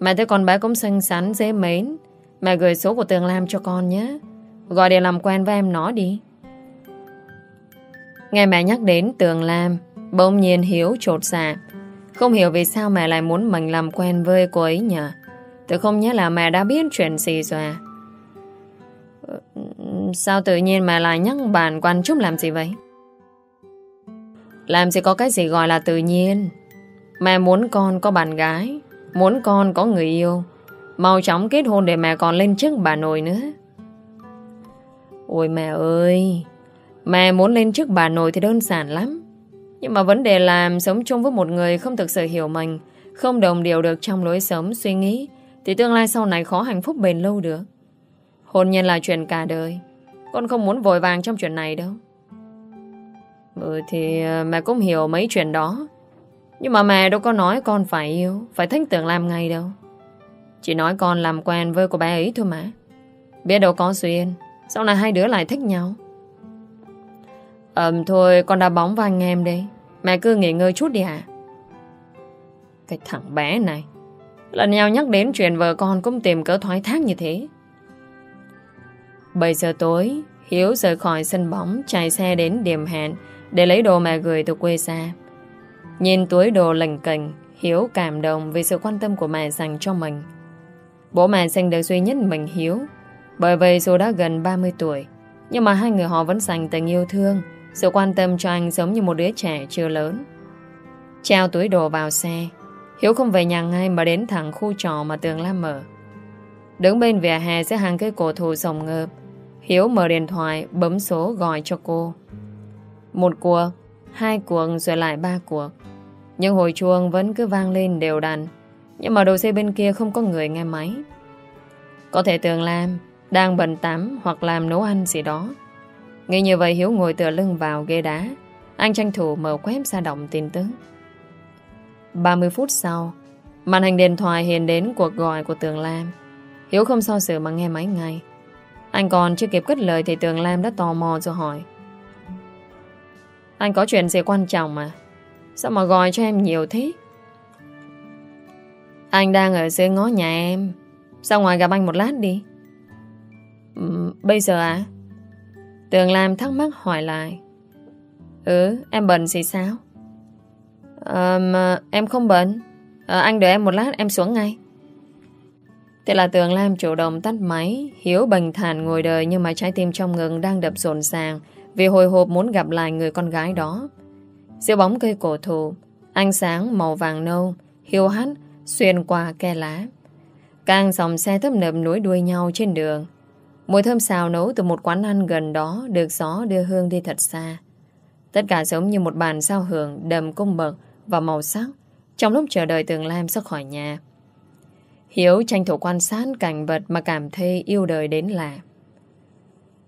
Mẹ thấy con bé cũng xinh xắn, dễ mến. Mẹ gửi số của Tường Lam cho con nhé. Gọi điện làm quen với em nó đi. Nghe mẹ nhắc đến Tường Lam, Bỗng nhiên Hiếu trột dạ. Không hiểu vì sao mẹ lại muốn mình làm quen với cô ấy nhờ. Tôi không nhớ là mẹ đã biết chuyện gì rồi. À Sao tự nhiên mẹ lại nhắc bạn quan Trúc làm gì vậy? Làm gì có cái gì gọi là tự nhiên. Mẹ muốn con có bạn gái, Muốn con có người yêu. Mau chóng kết hôn để mẹ còn lên chức bà nội nữa. Ôi mẹ ơi Mẹ muốn lên trước bà nội thì đơn giản lắm. Nhưng mà vấn đề là Sống chung với một người không thực sự hiểu mình, Không đồng điều được trong lối sống, suy nghĩ, Thì tương lai sau này khó hạnh phúc bền lâu được. Hôn nhân là chuyện cả đời, Con không muốn vội vàng trong chuyện này đâu. Ừ thì ờ, mẹ cũng hiểu mấy chuyện đó. Nhưng mà mẹ đâu có nói con phải yêu, Phải thích tưởng làm ngay đâu. Chỉ nói con làm quen với cô bé ấy thôi mà. Biết đâu có duyên, Sau này hai đứa lại thích nhau. Ờm, thôi, con đá bóng với anh em đi. Mẹ cứ nghỉ ngơi chút đi hả? Cái thằng bé này. Lần nhau nhắc đến chuyện vợ con Cũng tìm cỡ thoái thác như thế. Bây giờ tối, Hiếu rời khỏi sân bóng, Chạy xe đến điểm hẹn Để lấy đồ mẹ gửi từ quê xa. Nhìn túi đồ lành cành Hiếu cảm động vì sự quan tâm của mẹ dành cho mình. Bố mẹ sinh được duy nhất mình Hiếu, Bởi vì dù đã gần 30 tuổi, Nhưng mà hai người họ vẫn dành tình yêu thương. Sự quan tâm cho anh giống như một đứa trẻ chưa lớn. Trao túi đồ vào xe. Hiếu không về nhà ngay mà đến thẳng khu trò mà tường Lam mở. Đứng bên vỉa hè giữa hàng cây cổ thụ rồng ngợp, Hiếu mở điện thoại, bấm số gọi cho cô. Một cuộc, Hai cuộc, rồi lại ba cuộc. Nhưng hồi chuông vẫn cứ vang lên đều đặn, Nhưng mà đầu dây bên kia không có người nghe máy. Có thể Tường Lam Đang bận tắm hoặc làm nấu ăn gì đó. Nghĩ như vậy Hiếu ngồi tựa lưng vào ghế đá. Anh tranh thủ mở web ra động tin tức. 30 phút sau Màn hình điện thoại hiện đến cuộc gọi của Tường Lam. Hiếu không so sự mà nghe máy ngay. Anh còn chưa kịp cất lời Thì Tường Lam đã tò mò rồi hỏi. Anh có chuyện gì quan trọng mà? Sao mà gọi cho em nhiều thế? Anh đang ở dưới ngõ nhà em. Sao ngoài gặp anh một lát đi? Ừ, Bây giờ à? Tường Lam thắc mắc hỏi lại. Ừ em bận gì sao? À, mà ờ, Em không bận. À, Anh đợi em một lát em xuống ngay. Thế là Tường Lam chủ động tắt máy Hiếu bình thản ngồi đời Nhưng mà trái tim trong ngừng đang đập rộn ràng Vì hồi hộp muốn gặp lại người con gái đó. Giữa bóng cây cổ thụ Ánh sáng màu vàng nâu Hiếu hắt xuyên qua ke lá. Càng dòng xe thấp nập nối đuôi nhau trên đường Mùi thơm xào nấu từ một quán ăn gần đó Được gió đưa hương đi thật xa Tất cả giống như một bàn sao hưởng Đầm cung bậc và màu sắc Trong lúc chờ đợi Tường Lam xuất khỏi nhà Hiếu tranh thủ quan sát cảnh vật mà cảm thấy yêu đời đến lạ.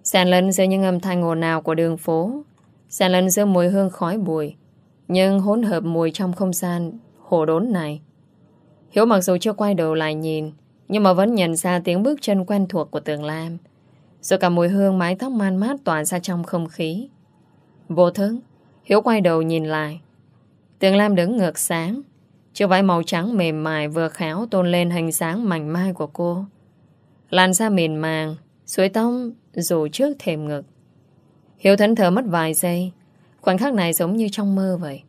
Sàn lẫn giữa những âm thanh ồn ào của đường phố, sàn lẫn giữa mùi hương khói bụi, nhưng hỗn hợp mùi trong không gian hồ đốn này. Hiếu mặc dù chưa quay đầu lại nhìn, nhưng mà vẫn nhận ra tiếng bước chân quen thuộc của tường Lam. Rồi cả mùi hương mái tóc man mát tỏa ra trong không khí. Vô thức, Hiếu quay đầu nhìn lại. Tường Lam đứng ngược sáng, Chiếc váy màu trắng mềm mại vừa khéo tôn lên hình dáng mảnh mai của cô. Làn da mềm màng, suối tông rủ trước thềm ngực. Hiếu thẫn thờ mất vài giây, khoảnh khắc này giống như trong mơ vậy.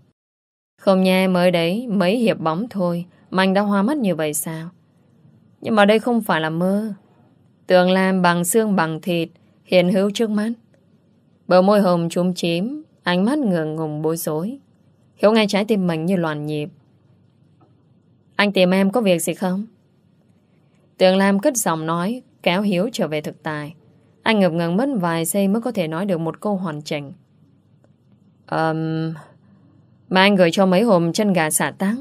Không nha mới đấy, mấy hiệp bóng thôi, mà anh đã hoa mắt như vậy sao? Nhưng mà đây không phải là mơ. Tường Lam bằng xương bằng thịt, hiện hữu trước mắt. Bờ môi hồng trúng chím, ánh mắt ngượng ngùng bối rối. Hiếu ngay trái tim mình như loạn nhịp. Anh tìm em có việc gì không? Tường Lam cất giọng nói, kéo Hiếu trở về thực tài. Anh ngập ngừng mất vài giây mới có thể nói được một câu hoàn chỉnh. Um, mà anh gửi cho mấy hôm chân gà xả tắc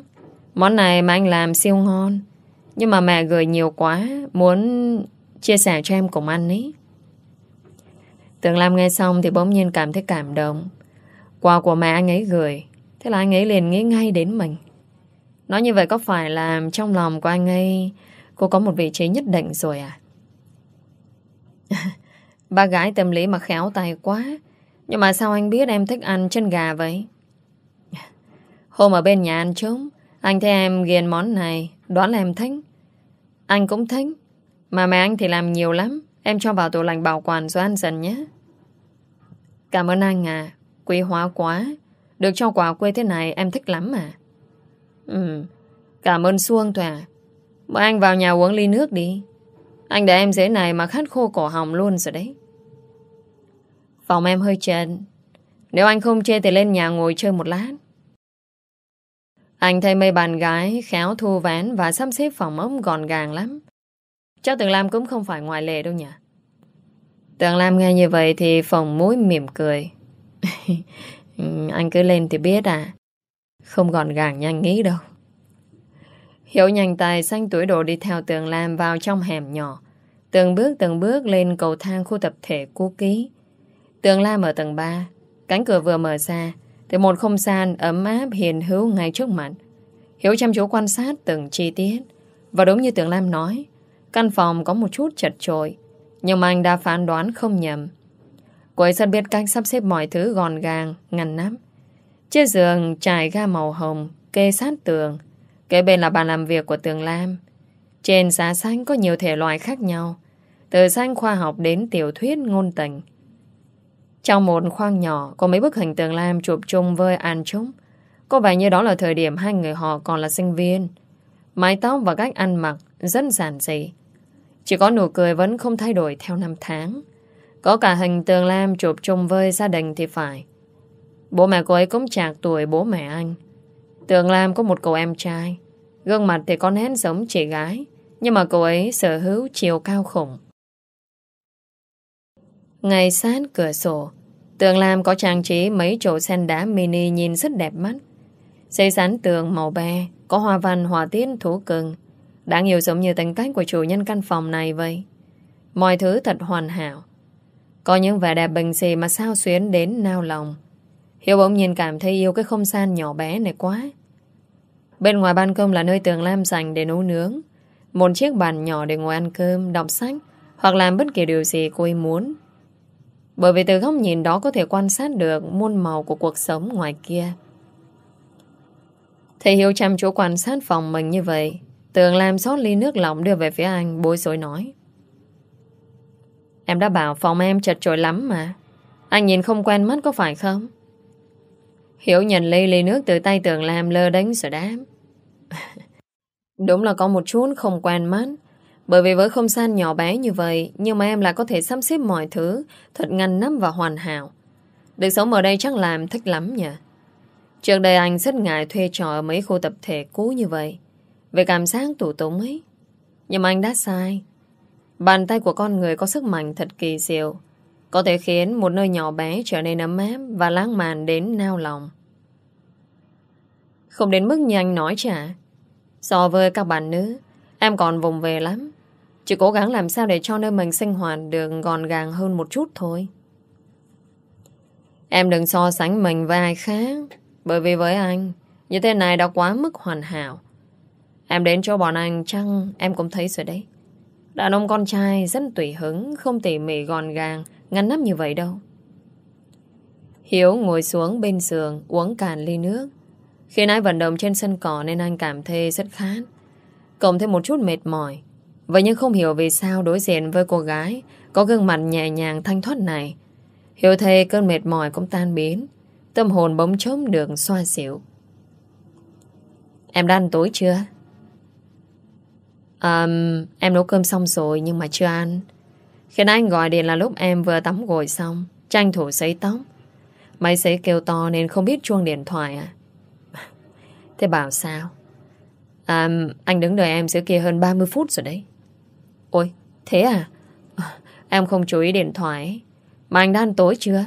Món này mà anh làm siêu ngon. Nhưng mà mẹ gửi nhiều quá, muốn chia sẻ cho em cùng ăn ấy. Tường Lam nghe xong thì bỗng nhiên cảm thấy cảm động. Quà của mẹ anh ấy gửi, thế là anh ấy liền nghĩ ngay đến mình. Nói như vậy có phải là trong lòng của anh ấy cô có một vị trí nhất định rồi à? Ba gái tâm lý mà khéo tay quá. Nhưng mà sao anh biết em thích ăn chân gà vậy? Hôm ở bên nhà ăn trống, anh thấy em ghiền món này, đoán là em thích. Anh cũng thích. Mà mẹ anh thì làm nhiều lắm. Em cho vào tủ lạnh bảo quản rồi ăn dần nhé. Cảm ơn anh à. Quý hóa quá. Được cho quà quê thế này em thích lắm mà. Ừ. Cảm ơn Xuông thôi à. Mời anh vào nhà uống ly nước đi. Anh để em dễ này mà khát khô cổ họng luôn rồi đấy. Phòng em hơi trần. Nếu anh không chê thì lên nhà ngồi chơi một lát. Anh thấy mấy bạn gái khéo thu ván và sắp xếp phòng ống gọn gàng lắm cháu Tường Lam cũng không phải ngoại lệ đâu nhỉ. Tường Lam nghe như vậy thì phòng mũi mỉm cười. anh cứ lên thì biết à. Không gọn gàng nhanh nghĩ đâu. Hiểu nhanh tài xanh tuổi đồ đi theo Tường Lam vào trong hẻm nhỏ. Từng bước từng bước lên cầu thang khu tập thể cú ký. Tường Lam ở tầng 3. Cánh cửa vừa mở ra thì một không gian ấm áp hiền hữu ngay trước mặt. Hiếu chăm chú quan sát từng chi tiết. Và đúng như Tường Lam nói, căn phòng có một chút chật trội, nhưng mà anh đã phán đoán không nhầm. Cô ấy rất biết cách sắp xếp mọi thứ gọn gàng, ngăn nắp. Chiếc giường trải ga màu hồng, kê sát tường. Kế bên là bàn làm việc của Tường Lam. Trên giá xanh có nhiều thể loại khác nhau, từ xanh khoa học đến tiểu thuyết ngôn tình. Trong một khoang nhỏ có mấy bức hình Tường Lam chụp chung với An Trúc. Có vẻ như đó là thời điểm hai người họ còn là sinh viên. Mái tóc và cách ăn mặc rất giản dị. Chỉ có nụ cười vẫn không thay đổi theo năm tháng. Có cả hình Tường Lam chụp chung với gia đình thì phải. Bố mẹ cô ấy cũng chạc tuổi bố mẹ anh. Tường Lam có một cậu em trai. Gương mặt thì có nét giống chị gái. Nhưng mà cô ấy sở hữu chiều cao khủng. ngày sát cửa sổ, tường Lam có trang trí mấy chỗ sen đá mini nhìn rất đẹp mắt. Xây sán tường màu be, có hoa văn hòa tiết thú cưng. Đáng yêu giống như tính cách của chủ nhân căn phòng này vậy. Mọi thứ thật hoàn hảo. Có những vẻ đẹp bình xì mà sao xuyến đến nao lòng. Hiếu bỗng nhiên cảm thấy yêu cái không gian nhỏ bé này quá. Bên ngoài ban công là nơi tường Lam dành để nấu nướng. Một chiếc bàn nhỏ để ngồi ăn cơm, đọc sách hoặc làm bất kỳ điều gì cô ấy muốn. Bởi vì từ góc nhìn đó có thể quan sát được muôn màu của cuộc sống ngoài kia. Thầy Hiếu chăm chú quan sát phòng mình như vậy. Tường làm sót ly nước lỏng đưa về phía anh, bối rối nói. Em đã bảo phòng em chật trội lắm mà. Anh nhìn không quen mắt có phải không? Hiểu nhận ly ly nước từ tay tường làm lơ đánh sợ đám. Đúng là có một chút không quen mắt. Bởi vì với không gian nhỏ bé như vậy Nhưng mà em lại có thể sắp xếp mọi thứ Thật ngăn nắp và hoàn hảo Được sống ở đây chắc làm thích lắm nhỉ Trước đây anh rất ngại thuê trọ Ở mấy khu tập thể cũ như vậy về cảm giác tủ tống ấy Nhưng mà anh đã sai Bàn tay của con người có sức mạnh thật kỳ diệu Có thể khiến một nơi nhỏ bé Trở nên ấm áp Và lãng mạn đến nao lòng Không đến mức như anh nói chả So với các bạn nữ Em còn vùng về lắm chỉ cố gắng làm sao để cho nơi mình sinh hoạt được gọn gàng hơn một chút thôi. Em đừng so sánh mình với ai khác. Bởi vì với anh, như thế này đã quá mức hoàn hảo. Em đến cho bọn anh chăng em cũng thấy rồi đấy. Đàn ông con trai rất tùy hứng, không tỉ mỉ gọn gàng, ngăn nắp như vậy đâu. Hiếu ngồi xuống bên giường uống cạn ly nước. Khi nãy vận động trên sân cỏ nên anh cảm thấy rất khát. Cộng thêm một chút mệt mỏi. Vậy nhưng không hiểu vì sao đối diện với cô gái có gương mặt nhẹ nhàng thanh thoát này. hiếu thấy cơn mệt mỏi cũng tan biến. Tâm hồn bỗng trống được xoa xỉu. Em đã ăn tối chưa? Um, em nấu cơm xong rồi nhưng mà chưa ăn. Khi nãy anh gọi điện là lúc em vừa tắm gội xong, tranh thủ sấy tóc. Máy sấy kêu to nên không biết chuông điện thoại à? Thế bảo sao? um, anh đứng đợi em dưới kia hơn 30 phút rồi đấy. Ôi, thế à? Em không chú ý điện thoại. Mà anh đã ăn tối chưa?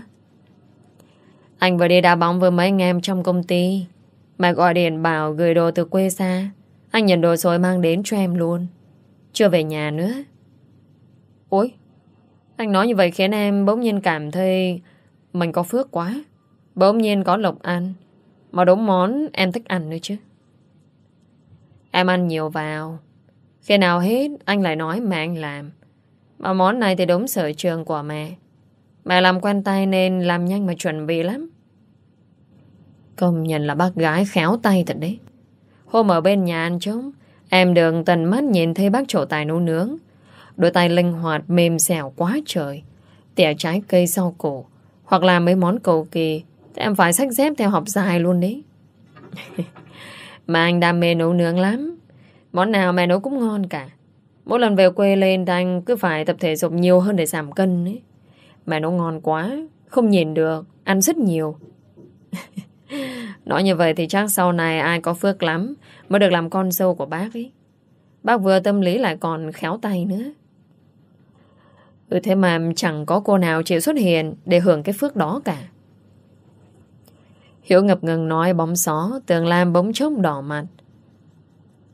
Anh vừa đi đá bóng với mấy anh em trong công ty. Mà gọi điện bảo gửi đồ từ quê xa. Anh nhận đồ rồi mang đến cho em luôn. Chưa về nhà nữa. Ôi, anh nói như vậy khiến em bỗng nhiên cảm thấy mình có phước quá. Bỗng nhiên có lộc ăn. Mà đúng món em thích ăn nữa chứ. Em ăn nhiều vào. Khi nào hết anh lại nói mẹ anh làm. Mà món này thì đúng sở trường của mẹ. Mẹ làm quen tay nên làm nhanh mà chuẩn bị lắm. Công nhận là bác gái khéo tay thật đấy. Hôm ở bên nhà ăn trống, em đường tần mắt nhìn thấy bác trổ tài nấu nướng. Đôi tay linh hoạt mềm xẻo quá trời. Tỉa trái cây sau cổ. Hoặc là mấy món cầu kỳ. Em phải sách dép theo học dài luôn đấy. mà anh đam mê nấu nướng lắm. Món nào mẹ nấu cũng ngon cả. Mỗi lần về quê lên anh cứ phải tập thể dục nhiều hơn để giảm cân ấy. Mẹ nấu ngon quá. Không nhìn được. Ăn rất nhiều. Nói như vậy thì chắc sau này ai có phước lắm mới được làm con dâu của bác ấy. Bác vừa tâm lý lại còn khéo tay nữa. Ừ thế mà chẳng có cô nào chịu xuất hiện để hưởng cái phước đó cả. Hiếu ngập ngừng nói bóng gió, tường lam bóng chốc đỏ mặt.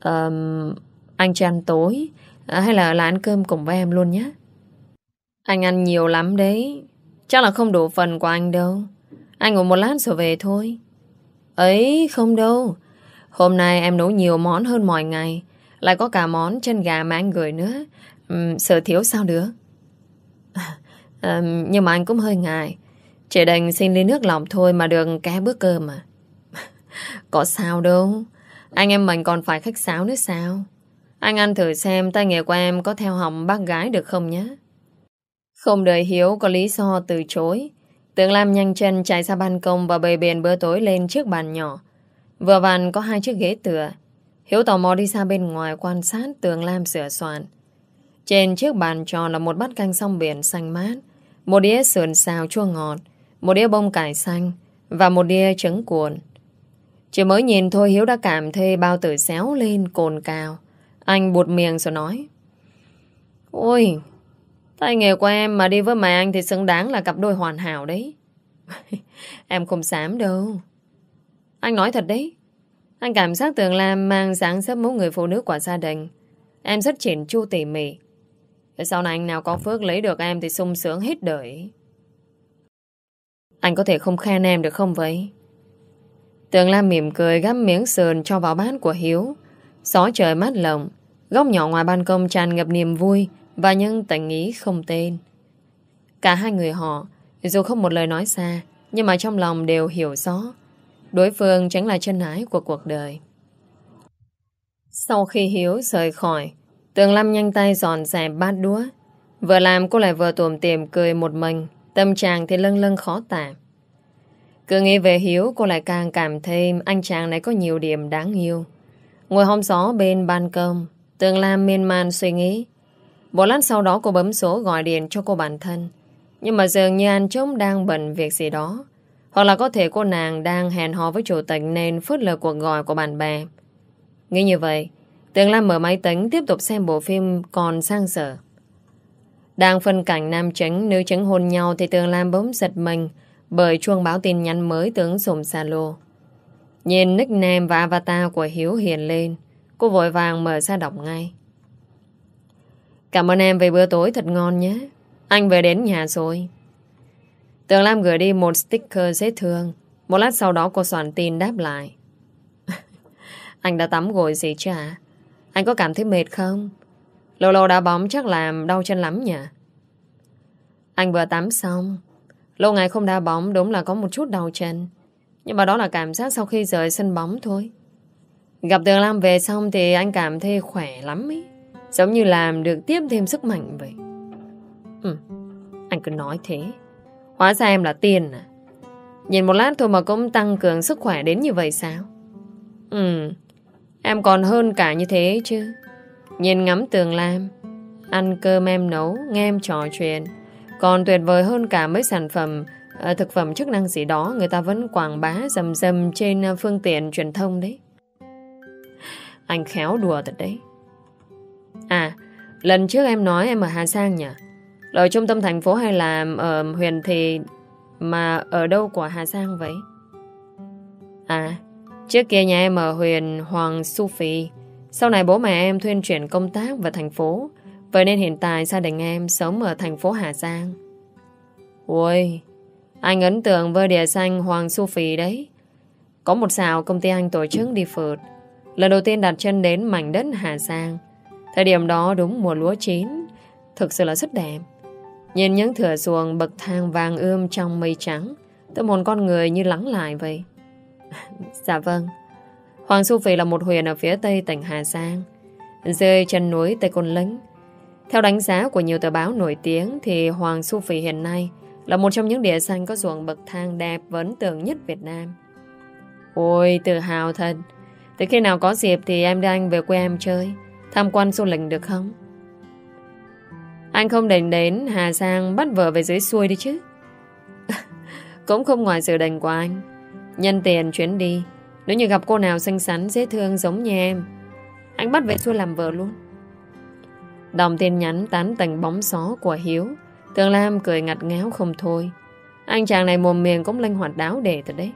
Um, anh cho ăn tối, à, hay là, là ăn cơm cùng với em luôn nhé? Anh ăn nhiều lắm đấy. Chắc là không đủ phần của anh đâu. Anh ngủ một lát rồi về thôi. Ấy, không đâu. Hôm nay em nấu nhiều món hơn mọi ngày. Lại có cả món chân gà mà anh gửi nữa. Uhm, sợ thiếu sao được. À, nhưng mà anh cũng hơi ngại. Chỉ đành xin ly nước lòng thôi mà được ké bữa cơm mà. có sao đâu. Anh em mình còn phải khách sáo nữa sao? Anh ăn thử xem tay nghề của em có theo hỏng bác gái được không nhé? Không đợi Hiếu có lý do từ chối. Tường Lam nhanh chân chạy ra ban công và bày bền bữa tối lên chiếc bàn nhỏ. Vừa bàn có hai chiếc ghế tựa. Hiếu tò mò đi ra bên ngoài quan sát Tường Lam sửa soạn. Trên chiếc bàn tròn là một bát canh sông biển xanh mát, một đĩa sườn xào chua ngọt, một đĩa bông cải xanh và một đĩa trứng cuộn. Chỉ mới nhìn thôi Hiếu đã cảm thấy bao tử xéo lên cồn cao. Anh buột miệng rồi nói. Ôi, tay nghề của em mà đi với mẹ anh thì xứng đáng là cặp đôi hoàn hảo đấy. em không xám đâu. Anh nói thật đấy. Anh cảm giác Tường Lam mang sáng sấp mẫu người phụ nữ của gia đình. Em rất chỉn chu tỉ mỉ. Sau này anh nào có phước lấy được em thì sung sướng hết đời. Anh có thể không khen em được không vậy? Tường Lam mỉm cười gắp miếng sườn cho vào bát của Hiếu. Gió trời mát lộng, góc nhỏ ngoài ban công tràn ngập niềm vui và những tình ý không tên. Cả hai người họ, dù không một lời nói xa, nhưng mà trong lòng đều hiểu rõ. Đối phương chính là chân ái của cuộc đời. Sau khi Hiếu rời khỏi, Tường Lâm nhanh tay dọn dẹp bát đũa. Vừa làm cô lại vừa tùm tìm cười một mình, tâm trạng thì lâng lâng khó tả. Cứ nghĩ về Hiếu cô lại càng cảm thêm anh chàng này có nhiều điểm đáng yêu. Ngồi hôm gió bên ban công, Tường Lam miên man suy nghĩ. Một lát sau đó cô bấm số gọi điện cho cô bản thân. Nhưng mà dường như anh chống đang bận việc gì đó. Hoặc là có thể cô nàng đang hẹn hò với chủ tịch nên phớt lờ cuộc gọi của bạn bè. Nghĩ như vậy, Tường Lam mở máy tính tiếp tục xem bộ phim còn sang sở. Đang phân cảnh nam chính, nữ chính hôn nhau thì Tường Lam bỗng giật mình bởi chuông báo tin nhắn mới tướng sổm xa lô. Nhìn nickname và avatar của Hiếu hiện lên, cô vội vàng mở ra đọc ngay. Cảm ơn em về bữa tối thật ngon nhé. Anh về đến nhà rồi. Tường Lam gửi đi một sticker dễ thương. Một lát sau đó cô soạn tin đáp lại. anh đã tắm gội gì chứ ạ? Anh có cảm thấy mệt không? Lâu lâu đá bóng chắc làm đau chân lắm nhỉ? Anh vừa tắm xong. Lâu ngày không đá bóng, đúng là có một chút đau chân. Nhưng mà đó là cảm giác sau khi rời sân bóng thôi. Gặp Tường Lam về xong thì anh cảm thấy khỏe lắm ấy. Giống như làm được tiếp thêm sức mạnh vậy. Ừ, anh cứ nói thế. Hóa ra em là tiền à? Nhìn một lát thôi mà cũng tăng cường sức khỏe đến như vậy sao? Ừ, em còn hơn cả như thế chứ. Nhìn ngắm Tường Lam, ăn cơm em nấu, nghe em trò chuyện. Còn tuyệt vời hơn cả mấy sản phẩm ờ, thực phẩm chức năng gì đó người ta vẫn quảng bá rầm rầm trên ờ, phương tiện truyền thông đấy. Anh khéo đùa thật đấy. À, lần trước em nói em ở Hà Giang nhỉ? Ở trung tâm thành phố hay là ờ, ở Huyền thì mà ở đâu của Hà Giang vậy? À, trước kia nhà em ở Huyền Hoàng Su Phi. Sau này bố mẹ em thuyên chuyển công tác vào thành phố. Vậy nên hiện tại gia đình em sống ở thành phố Hà Giang. Ôi, anh ấn tượng với địa xanh Hoàng Su Phi đấy. Có một xào công ty anh tổ chức đi phượt. Lần đầu tiên đặt chân đến mảnh đất Hà Giang. Thời điểm đó đúng mùa lúa chín. Thực sự là rất đẹp. Nhìn những thửa ruộng bậc thang vàng ươm trong mây trắng. Tôi một con người như lắng lại vậy. dạ vâng. Hoàng Su Phi là một huyện ở phía tây tỉnh Hà Giang. Rơi chân núi Tây Côn Lĩnh. Theo đánh giá của nhiều tờ báo nổi tiếng thì Hoàng Su Phi hiện nay là một trong những địa danh có ruộng bậc thang đẹp và ấn tượng nhất Việt Nam. Ôi, tự hào thật. Từ khi nào có dịp thì em đưa anh về quê em chơi, tham quan du lịch được không? Anh không đành đến Hà Giang bắt vợ về dưới xuôi đi chứ. Cũng không ngoài sự đành của anh. Nhân tiền chuyến đi, nếu như gặp cô nào xinh xắn, dễ thương giống như em, anh bắt về xuôi làm vợ luôn. Đồng tin nhắn tán tành bóng gió của Hiếu Tường Lam cười ngặt ngáo không thôi Anh chàng này mồm miệng cũng linh hoạt đáo đề thật đấy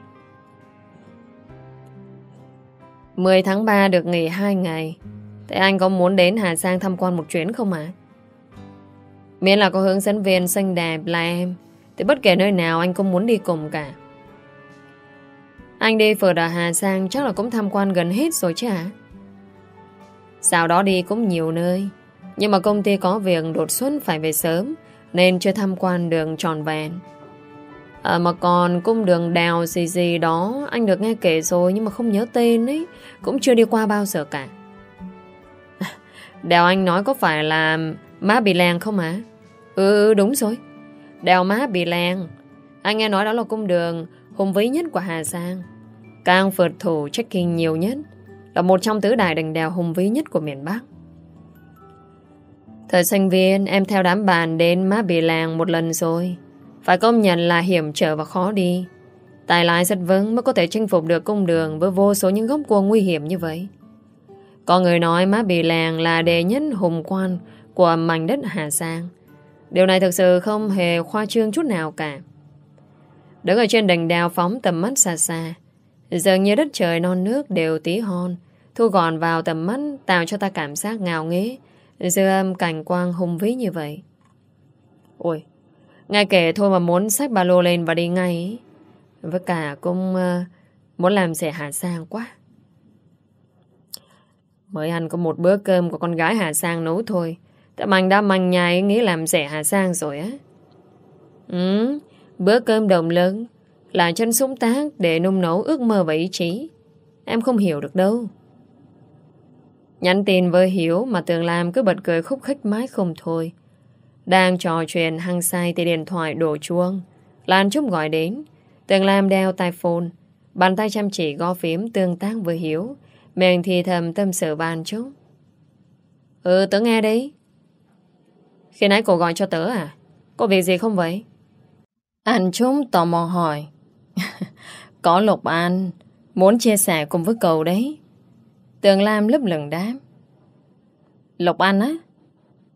10 tháng 3 được nghỉ 2 ngày Thế anh có muốn đến Hà Giang tham quan một chuyến không ạ? Miễn là có hướng dẫn viên xinh đẹp là em. Thì bất kể nơi nào anh cũng muốn đi cùng cả. Anh đi phượt ở Hà Giang chắc là cũng tham quan gần hết rồi chứ hả? Sau đó đi cũng nhiều nơi. Nhưng mà công ty có việc đột xuất phải về sớm Nên chưa tham quan đường tròn vẹn. À, Mà còn cung đường đèo gì gì đó Anh được nghe kể rồi Nhưng mà không nhớ tên ấy. Cũng chưa đi qua bao giờ cả. Đèo anh nói có phải là Má Bì Làng không hả Ừ, ừ đúng rồi Đèo Má Bì Làng Anh nghe nói đó là cung đường hùng vĩ nhất của Hà Giang Càng phượt thủ trekking nhiều nhất Là một trong tứ đại đỉnh đèo hùng vĩ nhất của miền Bắc Thời sinh viên em theo đám bạn đến má bị làng một lần rồi. Phải công nhận là hiểm trở và khó đi. Tài lái rất vững mới có thể chinh phục được cung đường với vô số những góc cua nguy hiểm như vậy. Có người nói má bì làng là đệ nhất hùng quan của mảnh đất Hà Giang. Điều này thực sự không hề khoa trương chút nào cả. Đứng ở trên đỉnh đèo phóng tầm mắt xa xa. Dường như đất trời non nước đều tí hon, thu gọn vào tầm mắt tạo cho ta cảm giác ngào nghế, Dư âm cảnh quang hùng vĩ như vậy Ôi Ngay kể thôi mà muốn xách ba lô lên và đi ngay Với cả cũng uh, Muốn làm rẻ Hà giang quá Mới ăn có một bữa cơm của con gái Hà Sang nấu thôi Tại anh đã manh nhai nghĩ làm rẻ Hà Sang rồi á Ừ Bữa cơm đồng lớn Là chân súng tác để nung nấu ước mơ và ý chí Em không hiểu được đâu Nhắn tin với Hiếu mà Tường Lam cứ bật cười khúc khích mãi không thôi. Đang trò chuyện hăng say thì điện thoại đổ chuông. Lan Trúc gọi đến. Tường Lam đeo tai phone. Bàn tay chăm chỉ gõ phím tương tác với Hiếu. Miệng thì thầm tâm sự bàn chút. Ừ, tớ nghe đấy. Khi nãy cô gọi cho tớ à? Có việc gì không vậy? Anh chúng tò mò hỏi. Có Lục An muốn chia sẻ cùng với cậu đấy. Tường Lam lấp lửng đáp. Lộc An á?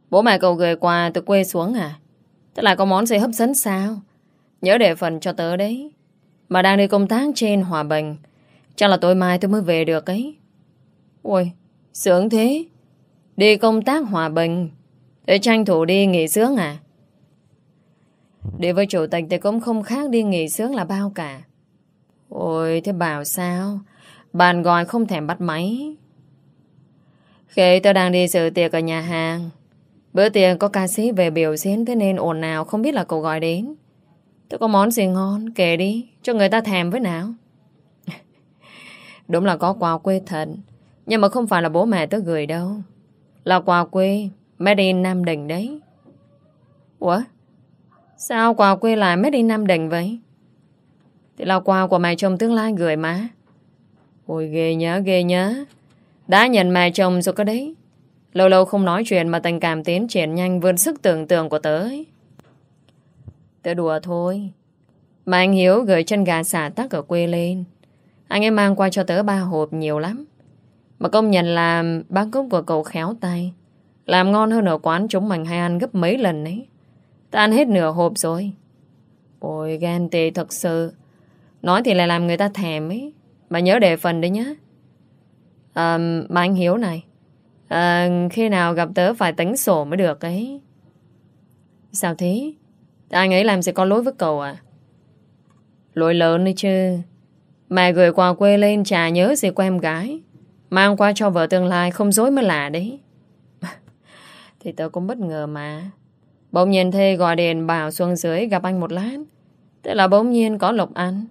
Bố mẹ cậu gửi quà từ quê xuống à? Tức là có món gì hấp dẫn sao? Nhớ để phần cho tớ đấy. Mà đang đi công tác trên Hòa Bình. Chắc là tối mai tôi mới về được ấy. Ôi, sướng thế. Đi công tác Hòa Bình. Để tranh thủ đi nghỉ sướng à? Đi với chủ tịch thì cũng không khác đi nghỉ sướng là bao cả. Ôi, thế bảo sao? Bạn gọi không thèm bắt máy. Khi tôi đang đi dự tiệc ở nhà hàng, bữa tiệc có ca sĩ về biểu diễn thế nên ồn nào không biết là cậu gọi đến. Tôi có món gì ngon, kể đi, cho người ta thèm với nào. Đúng là có quà quê thật nhưng mà không phải là bố mẹ tớ gửi đâu Là quà quê, Made in Nam Định đấy Ủa Sao quà quê lại Made in Nam Định vậy Thì là quà của mẹ chồng tương lai gửi mà Ôi, ghê nhớ ghê nhớ Đã nhận mẹ chồng rồi có đấy Lâu lâu không nói chuyện mà tình cảm tiến triển nhanh vươn sức tưởng tượng của tớ ấy. Tớ đùa thôi. Mà anh Hiếu gửi chân gà xả tắc ở quê lên. Anh ấy mang qua cho tớ ba hộp nhiều lắm. Mà công nhận là bác cốc của cậu khéo tay. Làm ngon hơn ở quán chúng mình hay ăn gấp mấy lần ấy. Ta ăn hết nửa hộp rồi. Ôi gan tê thật sự. Nói thì lại làm người ta thèm ấy. Mà nhớ để phần đấy nhá. À, mà anh Hiếu này. À, khi nào gặp tớ phải tính sổ mới được ấy. Sao thế? Anh ấy làm gì có lỗi với cậu à? Lỗi lớn đấy chứ. Mẹ gửi quà quê lên chả nhớ gì của em gái. Mang qua cho vợ tương lai không dối mới lạ đấy. Thì tớ cũng bất ngờ mà. Bỗng nhiên thê gọi điện bảo xuống dưới gặp anh một lát. Thế là bỗng nhiên có lộc ăn.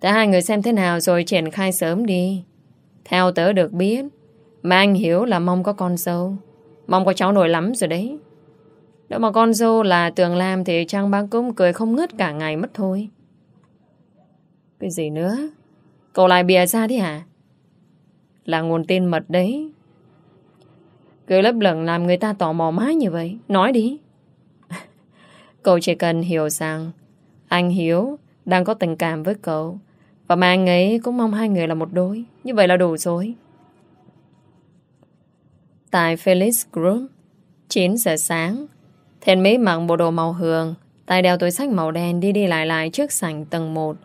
Thế hai người xem thế nào rồi triển khai sớm đi. Theo tớ được biết, mà anh hiểu là mong có con dâu. Mong có cháu nổi lắm rồi đấy. Nếu mà con dâu là tường làm thì Trang bác cũng cười không ngớt cả ngày mất thôi. Cái gì nữa? Cậu lại bìa ra đi hả? Là nguồn tin mật đấy. Cứ lấp lửng làm người ta tò mò mãi như vậy. Nói đi. cậu chỉ cần hiểu rằng anh Hiếu đang có tình cảm với cậu. Và mà anh ấy cũng mong hai người là một đôi. Như vậy là đủ rồi. Tại Felix Group 9 giờ sáng Thiện Mỹ mặc bộ đồ màu hường, tay đeo túi sách màu đen đi đi lại lại trước sảnh tầng 1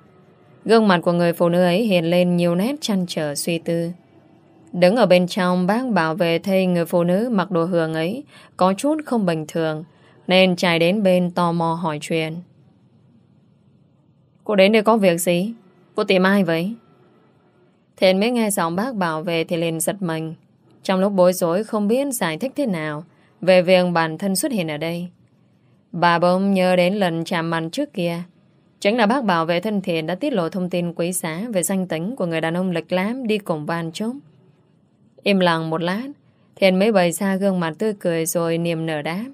Gương mặt của người phụ nữ ấy hiện lên nhiều nét chăn trở suy tư Đứng ở bên trong, bác bảo vệ thấy người phụ nữ mặc đồ hường ấy có chút không bình thường, nên chạy đến bên tò mò hỏi chuyện Cô đến đây có việc gì? Cô tìm ai vậy? Thiện mới nghe giọng bác bảo vệ thì liền giật mình trong lúc bối rối không biết giải thích thế nào về việc bản thân xuất hiện ở đây. Bà bỗng nhớ đến lần chạm mặt trước kia. Chính là bác bảo vệ thân thiện đã tiết lộ thông tin quý giá về danh tính của người đàn ông lịch lãm đi cùng van chốt. Im lặng một lát, Thiện mới bày ra gương mặt tươi cười rồi niềm nở đáp.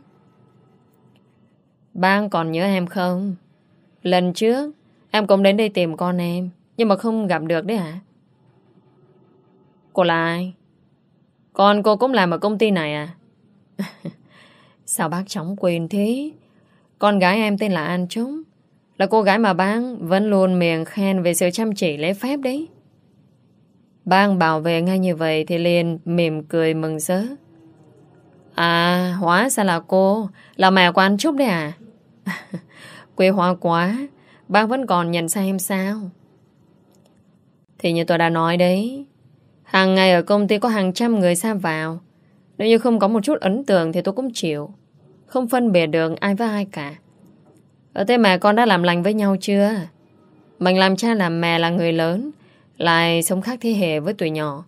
Bang còn nhớ em không? Lần trước, em cũng đến đây tìm con em, nhưng mà không gặp được đấy hả? Cô là ai? Con cô cũng làm ở công ty này à? Sao bác chóng quên thế? Con gái em tên là An Trúc. Là cô gái mà bác vẫn luôn miệng khen về sự chăm chỉ lễ phép đấy. Bang bảo vệ ngay như vậy thì liền mỉm cười mừng rỡ. À, hóa ra là cô, là mẹ của anh Trúc đấy à? Quê hoa quá, bác vẫn còn nhận ra em sao? Thì như tôi đã nói đấy, Hàng ngày ở công ty có hàng trăm người xa vào. Nếu như không có một chút ấn tượng thì tôi cũng chịu. Không phân biệt được ai với ai cả. Ở thế mẹ con đã làm lành với nhau chưa? Mình làm cha làm mẹ là người lớn, lại sống khác thế hệ với tuổi nhỏ.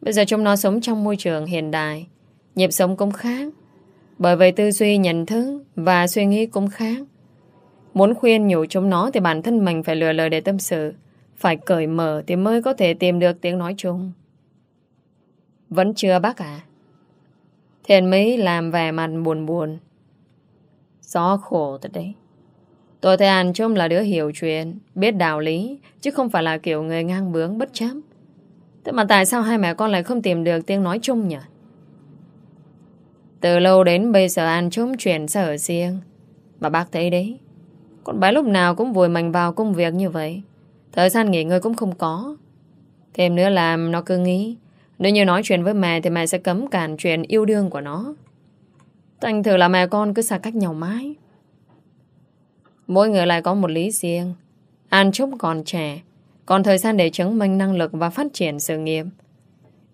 Bây giờ chúng nó sống trong môi trường hiện đại, nhịp sống cũng khác. Bởi vậy tư duy nhận thức và suy nghĩ cũng khác. Muốn khuyên nhủ chúng nó thì bản thân mình phải lừa lời để tâm sự. Phải cởi mở thì mới có thể tìm được tiếng nói chung. Vẫn chưa bác à? Thiền Mỹ làm vẻ mặt buồn buồn. Gió khổ thật đấy. Tôi thấy anh trông là đứa hiểu chuyện, biết đạo lý, chứ không phải là kiểu người ngang bướng bất chấp. Thế mà tại sao hai mẹ con lại không tìm được tiếng nói chung nhỉ? Từ lâu đến bây giờ anh trông chuyển sở ở riêng. Mà bác thấy đấy. Con bé lúc nào cũng vùi mình vào công việc như vậy. Thời gian nghỉ ngơi cũng không có. Thêm nữa làm nó cứ nghĩ nếu như nói chuyện với mẹ thì mẹ sẽ cấm cản chuyện yêu đương của nó. Thành thử là mẹ con cứ xa cách nhau mãi. Mỗi người lại có một lý riêng. An Trúc còn trẻ, còn thời gian để chứng minh năng lực và phát triển sự nghiệp.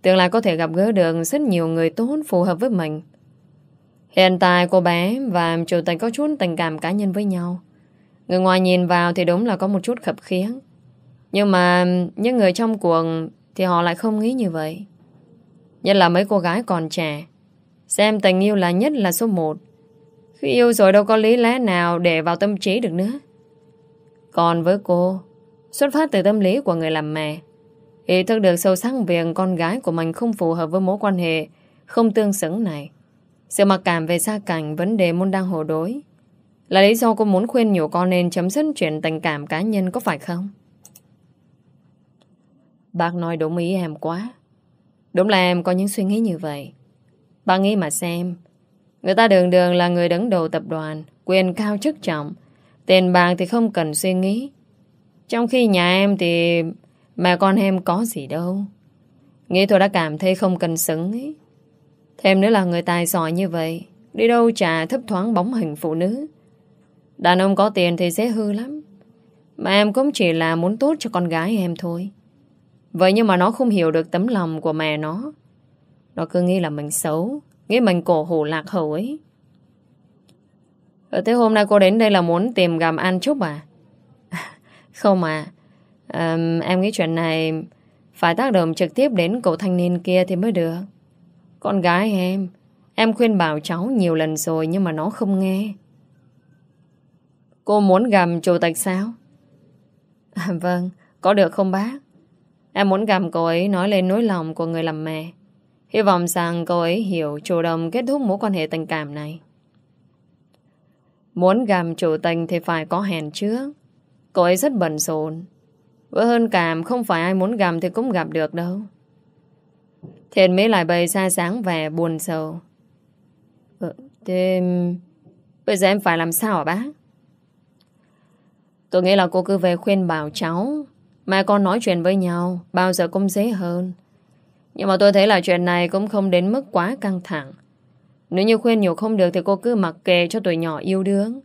Tương lai có thể gặp gỡ được rất nhiều người tốt phù hợp với mình. Hiện tại cô bé và chủ tịch có chút tình cảm cá nhân với nhau. Người ngoài nhìn vào thì đúng là có một chút khập khiếng. Nhưng mà những người trong cuộc thì họ lại không nghĩ như vậy. Nhất là mấy cô gái còn trẻ Xem tình yêu là nhất là số một khi yêu rồi đâu có lý lẽ nào Để vào tâm trí được nữa Còn với cô, Xuất phát từ tâm lý của người làm mẹ, Ý thức được sâu sắc việc con gái của mình không phù hợp với mối quan hệ, không tương xứng này. Sự mặc cảm về gia cảnh, vấn đề môn đang hồ đối là lý do cô muốn khuyên nhủ con nên chấm dứt chuyện tình cảm cá nhân có phải không? Bác nói đúng ý em quá. Đúng là em có những suy nghĩ như vậy. Bác nghĩ mà xem. Người ta đường đường là người đứng đầu tập đoàn, quyền cao chức trọng. Tiền bạc thì không cần suy nghĩ. Trong khi nhà em thì mẹ con em có gì đâu. Nghĩ tôi đã cảm thấy không cần xứng ấy. Thêm nữa là người tài giỏi như vậy. Đi đâu chả thấp thoáng bóng hình phụ nữ. Đàn ông có tiền thì dễ hư lắm. Mà em cũng chỉ là muốn tốt cho con gái em thôi. Vậy nhưng mà nó không hiểu được tấm lòng của mẹ nó. Nó cứ nghĩ là mình xấu, nghĩ mình cổ hủ lạc hậu ấy. Ờ, thế hôm nay cô đến đây là muốn tìm gặp An Trúc à? Không mà. À, em nghĩ chuyện này phải tác động trực tiếp đến cậu thanh niên kia thì mới được. Con gái em, em khuyên bảo cháu nhiều lần rồi nhưng mà nó không nghe. Cô muốn gặp chủ tịch sao? À, vâng, có được không bác? Em muốn gặp cô ấy nói lên nỗi lòng của người làm mẹ. Hy vọng rằng cô ấy hiểu chủ động kết thúc mối quan hệ tình cảm này. Muốn gặp chủ tình thì phải có hẹn trước. Cô ấy rất bận rộn. Với hơn cảm không phải ai muốn gặp thì cũng gặp được đâu. Thiện mới lại bày ra sáng vẻ buồn sầu. Ừ, thế... Bây giờ em phải làm sao hả bác? Tôi nghĩ là cô cứ về khuyên bảo cháu Mẹ con nói chuyện với nhau Bao giờ cũng dễ hơn nhưng mà tôi thấy là chuyện này cũng không đến mức quá căng thẳng. Nếu như khuyên nhiều không được Thì cô cứ mặc kệ cho tuổi nhỏ yêu đương.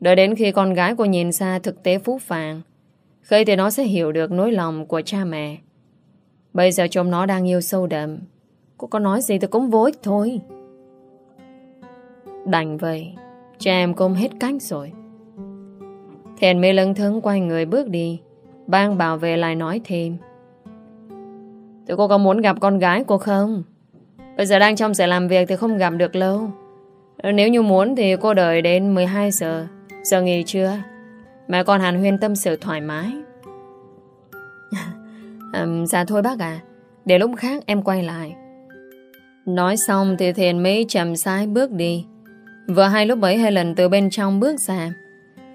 Đợi đến khi con gái cô nhìn xa Thực tế phú phàng Khi thì nó sẽ hiểu được nỗi lòng của cha mẹ. Bây giờ chồng nó đang yêu sâu đậm. Cô có nói gì thì cũng vô ích thôi. Đành vậy, Cha em cũng hết cách rồi. Thiện mê lưng thân quay người bước đi, Bang bảo vệ lại nói thêm. Thì cô có muốn gặp con gái cô không? Bây giờ đang trong giờ làm việc thì không gặp được lâu. Nếu như muốn thì cô đợi đến 12 giờ. Giờ nghỉ chưa? Mẹ con Hàn Huyên tâm sự thoải mái. À, Dạ thôi bác à Để lúc khác em quay lại. Nói xong thì Thiền mới chậm sai bước đi. Vừa hai lúc ấy Helen từ bên trong bước ra.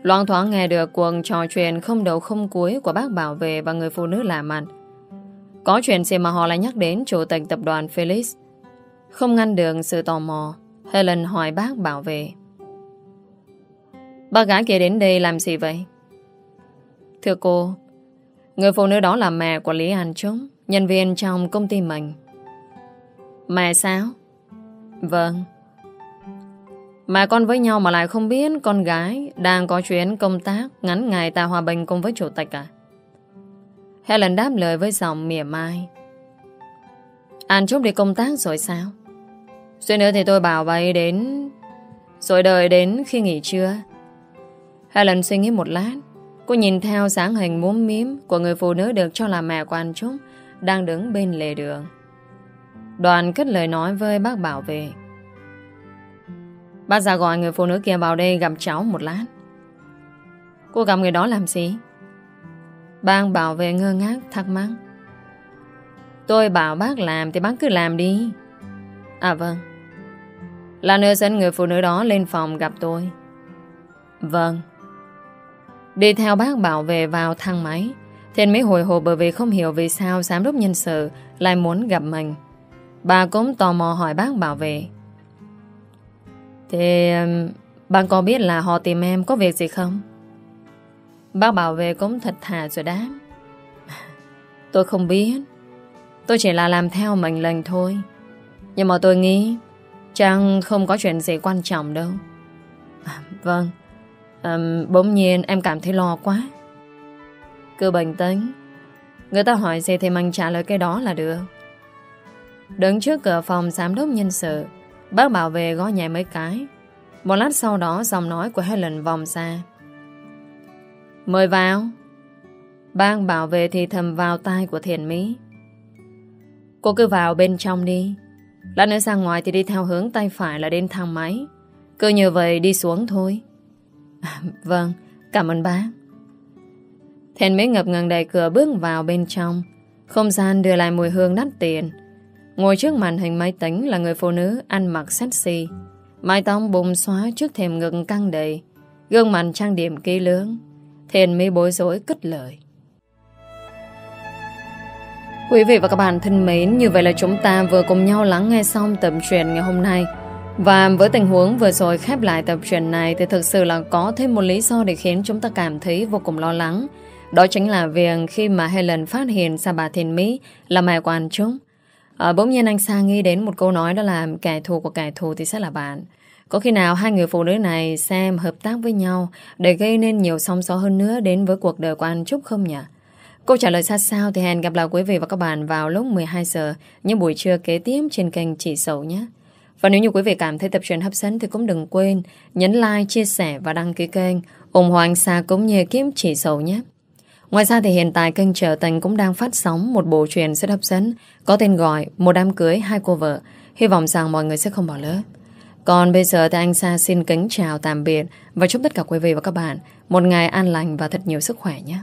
Loan thoáng nghe được cuộc trò chuyện không đầu không cuối của bác bảo vệ và người phụ nữ lạ mặt. Có chuyện gì mà họ lại nhắc đến chủ tịch tập đoàn Felix. Không ngăn được sự tò mò, Helen hỏi bác bảo vệ. Bác gái kia đến đây làm gì vậy? Thưa cô, người phụ nữ đó là mẹ của Lý An Trúc, nhân viên trong công ty mình. Mẹ sao? Vâng. mẹ con với nhau mà lại không biết con gái đang có chuyến công tác ngắn ngày tại Hòa Bình cùng với chủ tịch à? Helen đáp lời với giọng mỉa mai. An Trúc đi công tác rồi sao? Xuyên nữa thì tôi bảo bà ấy đến... Rồi đợi đến khi nghỉ trưa. Helen suy nghĩ một lát. Cô nhìn theo sáng hình múm mím của người phụ nữ được cho là mẹ của An Trúc đang đứng bên lề đường. Đoàn kết lời nói với bác bảo vệ. Bác già gọi người phụ nữ kia vào đây gặp cháu một lát Cô gặp người đó làm gì? Bang bảo vệ ngơ ngác, thắc mắc Tôi bảo bác làm thì bác cứ làm đi À vâng Là nơi dẫn người phụ nữ đó lên phòng gặp tôi Vâng Đi theo bác bảo vệ vào thang máy Thiên mới hồi hộp bởi vì không hiểu vì sao giám đốc nhân sự lại muốn gặp mình. Bà cũng tò mò hỏi bác bảo vệ. Thế bác có biết là họ tìm em có việc gì không? Bác bảo vệ cũng thật thà rồi đáp. Tôi không biết. Tôi chỉ là làm theo mệnh lệnh thôi. Nhưng mà tôi nghĩ Chẳng không có chuyện gì quan trọng đâu. À, vâng. À, bỗng nhiên em cảm thấy lo quá. Cứ bình tĩnh. Người ta hỏi gì thì mình trả lời cái đó là được. Đứng trước cửa phòng giám đốc nhân sự Bác bảo vệ gõ nhẹ mấy cái Một lát sau đó giọng nói của Helen vòng ra Mời vào Bang bảo vệ thì thầm vào tai của thiền mỹ Cô cứ vào bên trong đi Lát nữa sang ngoài thì đi theo hướng tay phải là đến thang máy Cứ như vậy đi xuống thôi à, Vâng Cảm ơn bác Thiền mỹ ngập ngừng đẩy cửa bước vào bên trong Không gian đưa lại mùi hương đắt tiền. Ngồi trước màn hình máy tính là người phụ nữ ăn mặc sexy. Mái tóc bùng xóa trước thềm ngực căng đầy. Gương mặt trang điểm kỹ lưỡng. Thiền mới bối rối cất lời. Quý vị và các bạn thân mến, như vậy là chúng ta vừa cùng nhau lắng nghe xong tập truyện ngày hôm nay. Và với tình huống vừa rồi khép lại tập truyện này thì thực sự là có thêm một lý do để khiến chúng ta cảm thấy vô cùng lo lắng. Đó chính là việc khi mà Helen phát hiện ra bà Thiền Mỹ là mẹ của anh chúng. À, bỗng nhiên anh Sa nghĩ đến một câu nói đó là kẻ thù của kẻ thù thì sẽ là bạn. Có khi nào hai người phụ nữ này xem hợp tác với nhau để gây nên nhiều sóng gió hơn nữa đến với cuộc đời của anh Trúc không nhỉ? Câu trả lời sát sao thì hẹn gặp lại quý vị và các bạn vào lúc 12 giờ những buổi trưa kế tiếp trên kênh chị Sầu nhé. Và nếu như quý vị cảm thấy tập truyện hấp dẫn thì cũng đừng quên nhấn like, chia sẻ và đăng ký kênh ủng hộ anh Sa cũng như kiếm chị Sầu nhé. Ngoài ra thì hiện tại kênh Trở Tình cũng đang phát sóng một bộ truyện rất hấp dẫn có tên gọi Một đám cưới hai cô vợ. Hy vọng rằng mọi người sẽ không bỏ lỡ. Còn bây giờ thì anh Sa xin kính chào tạm biệt và chúc tất cả quý vị và các bạn một ngày an lành và thật nhiều sức khỏe nhé.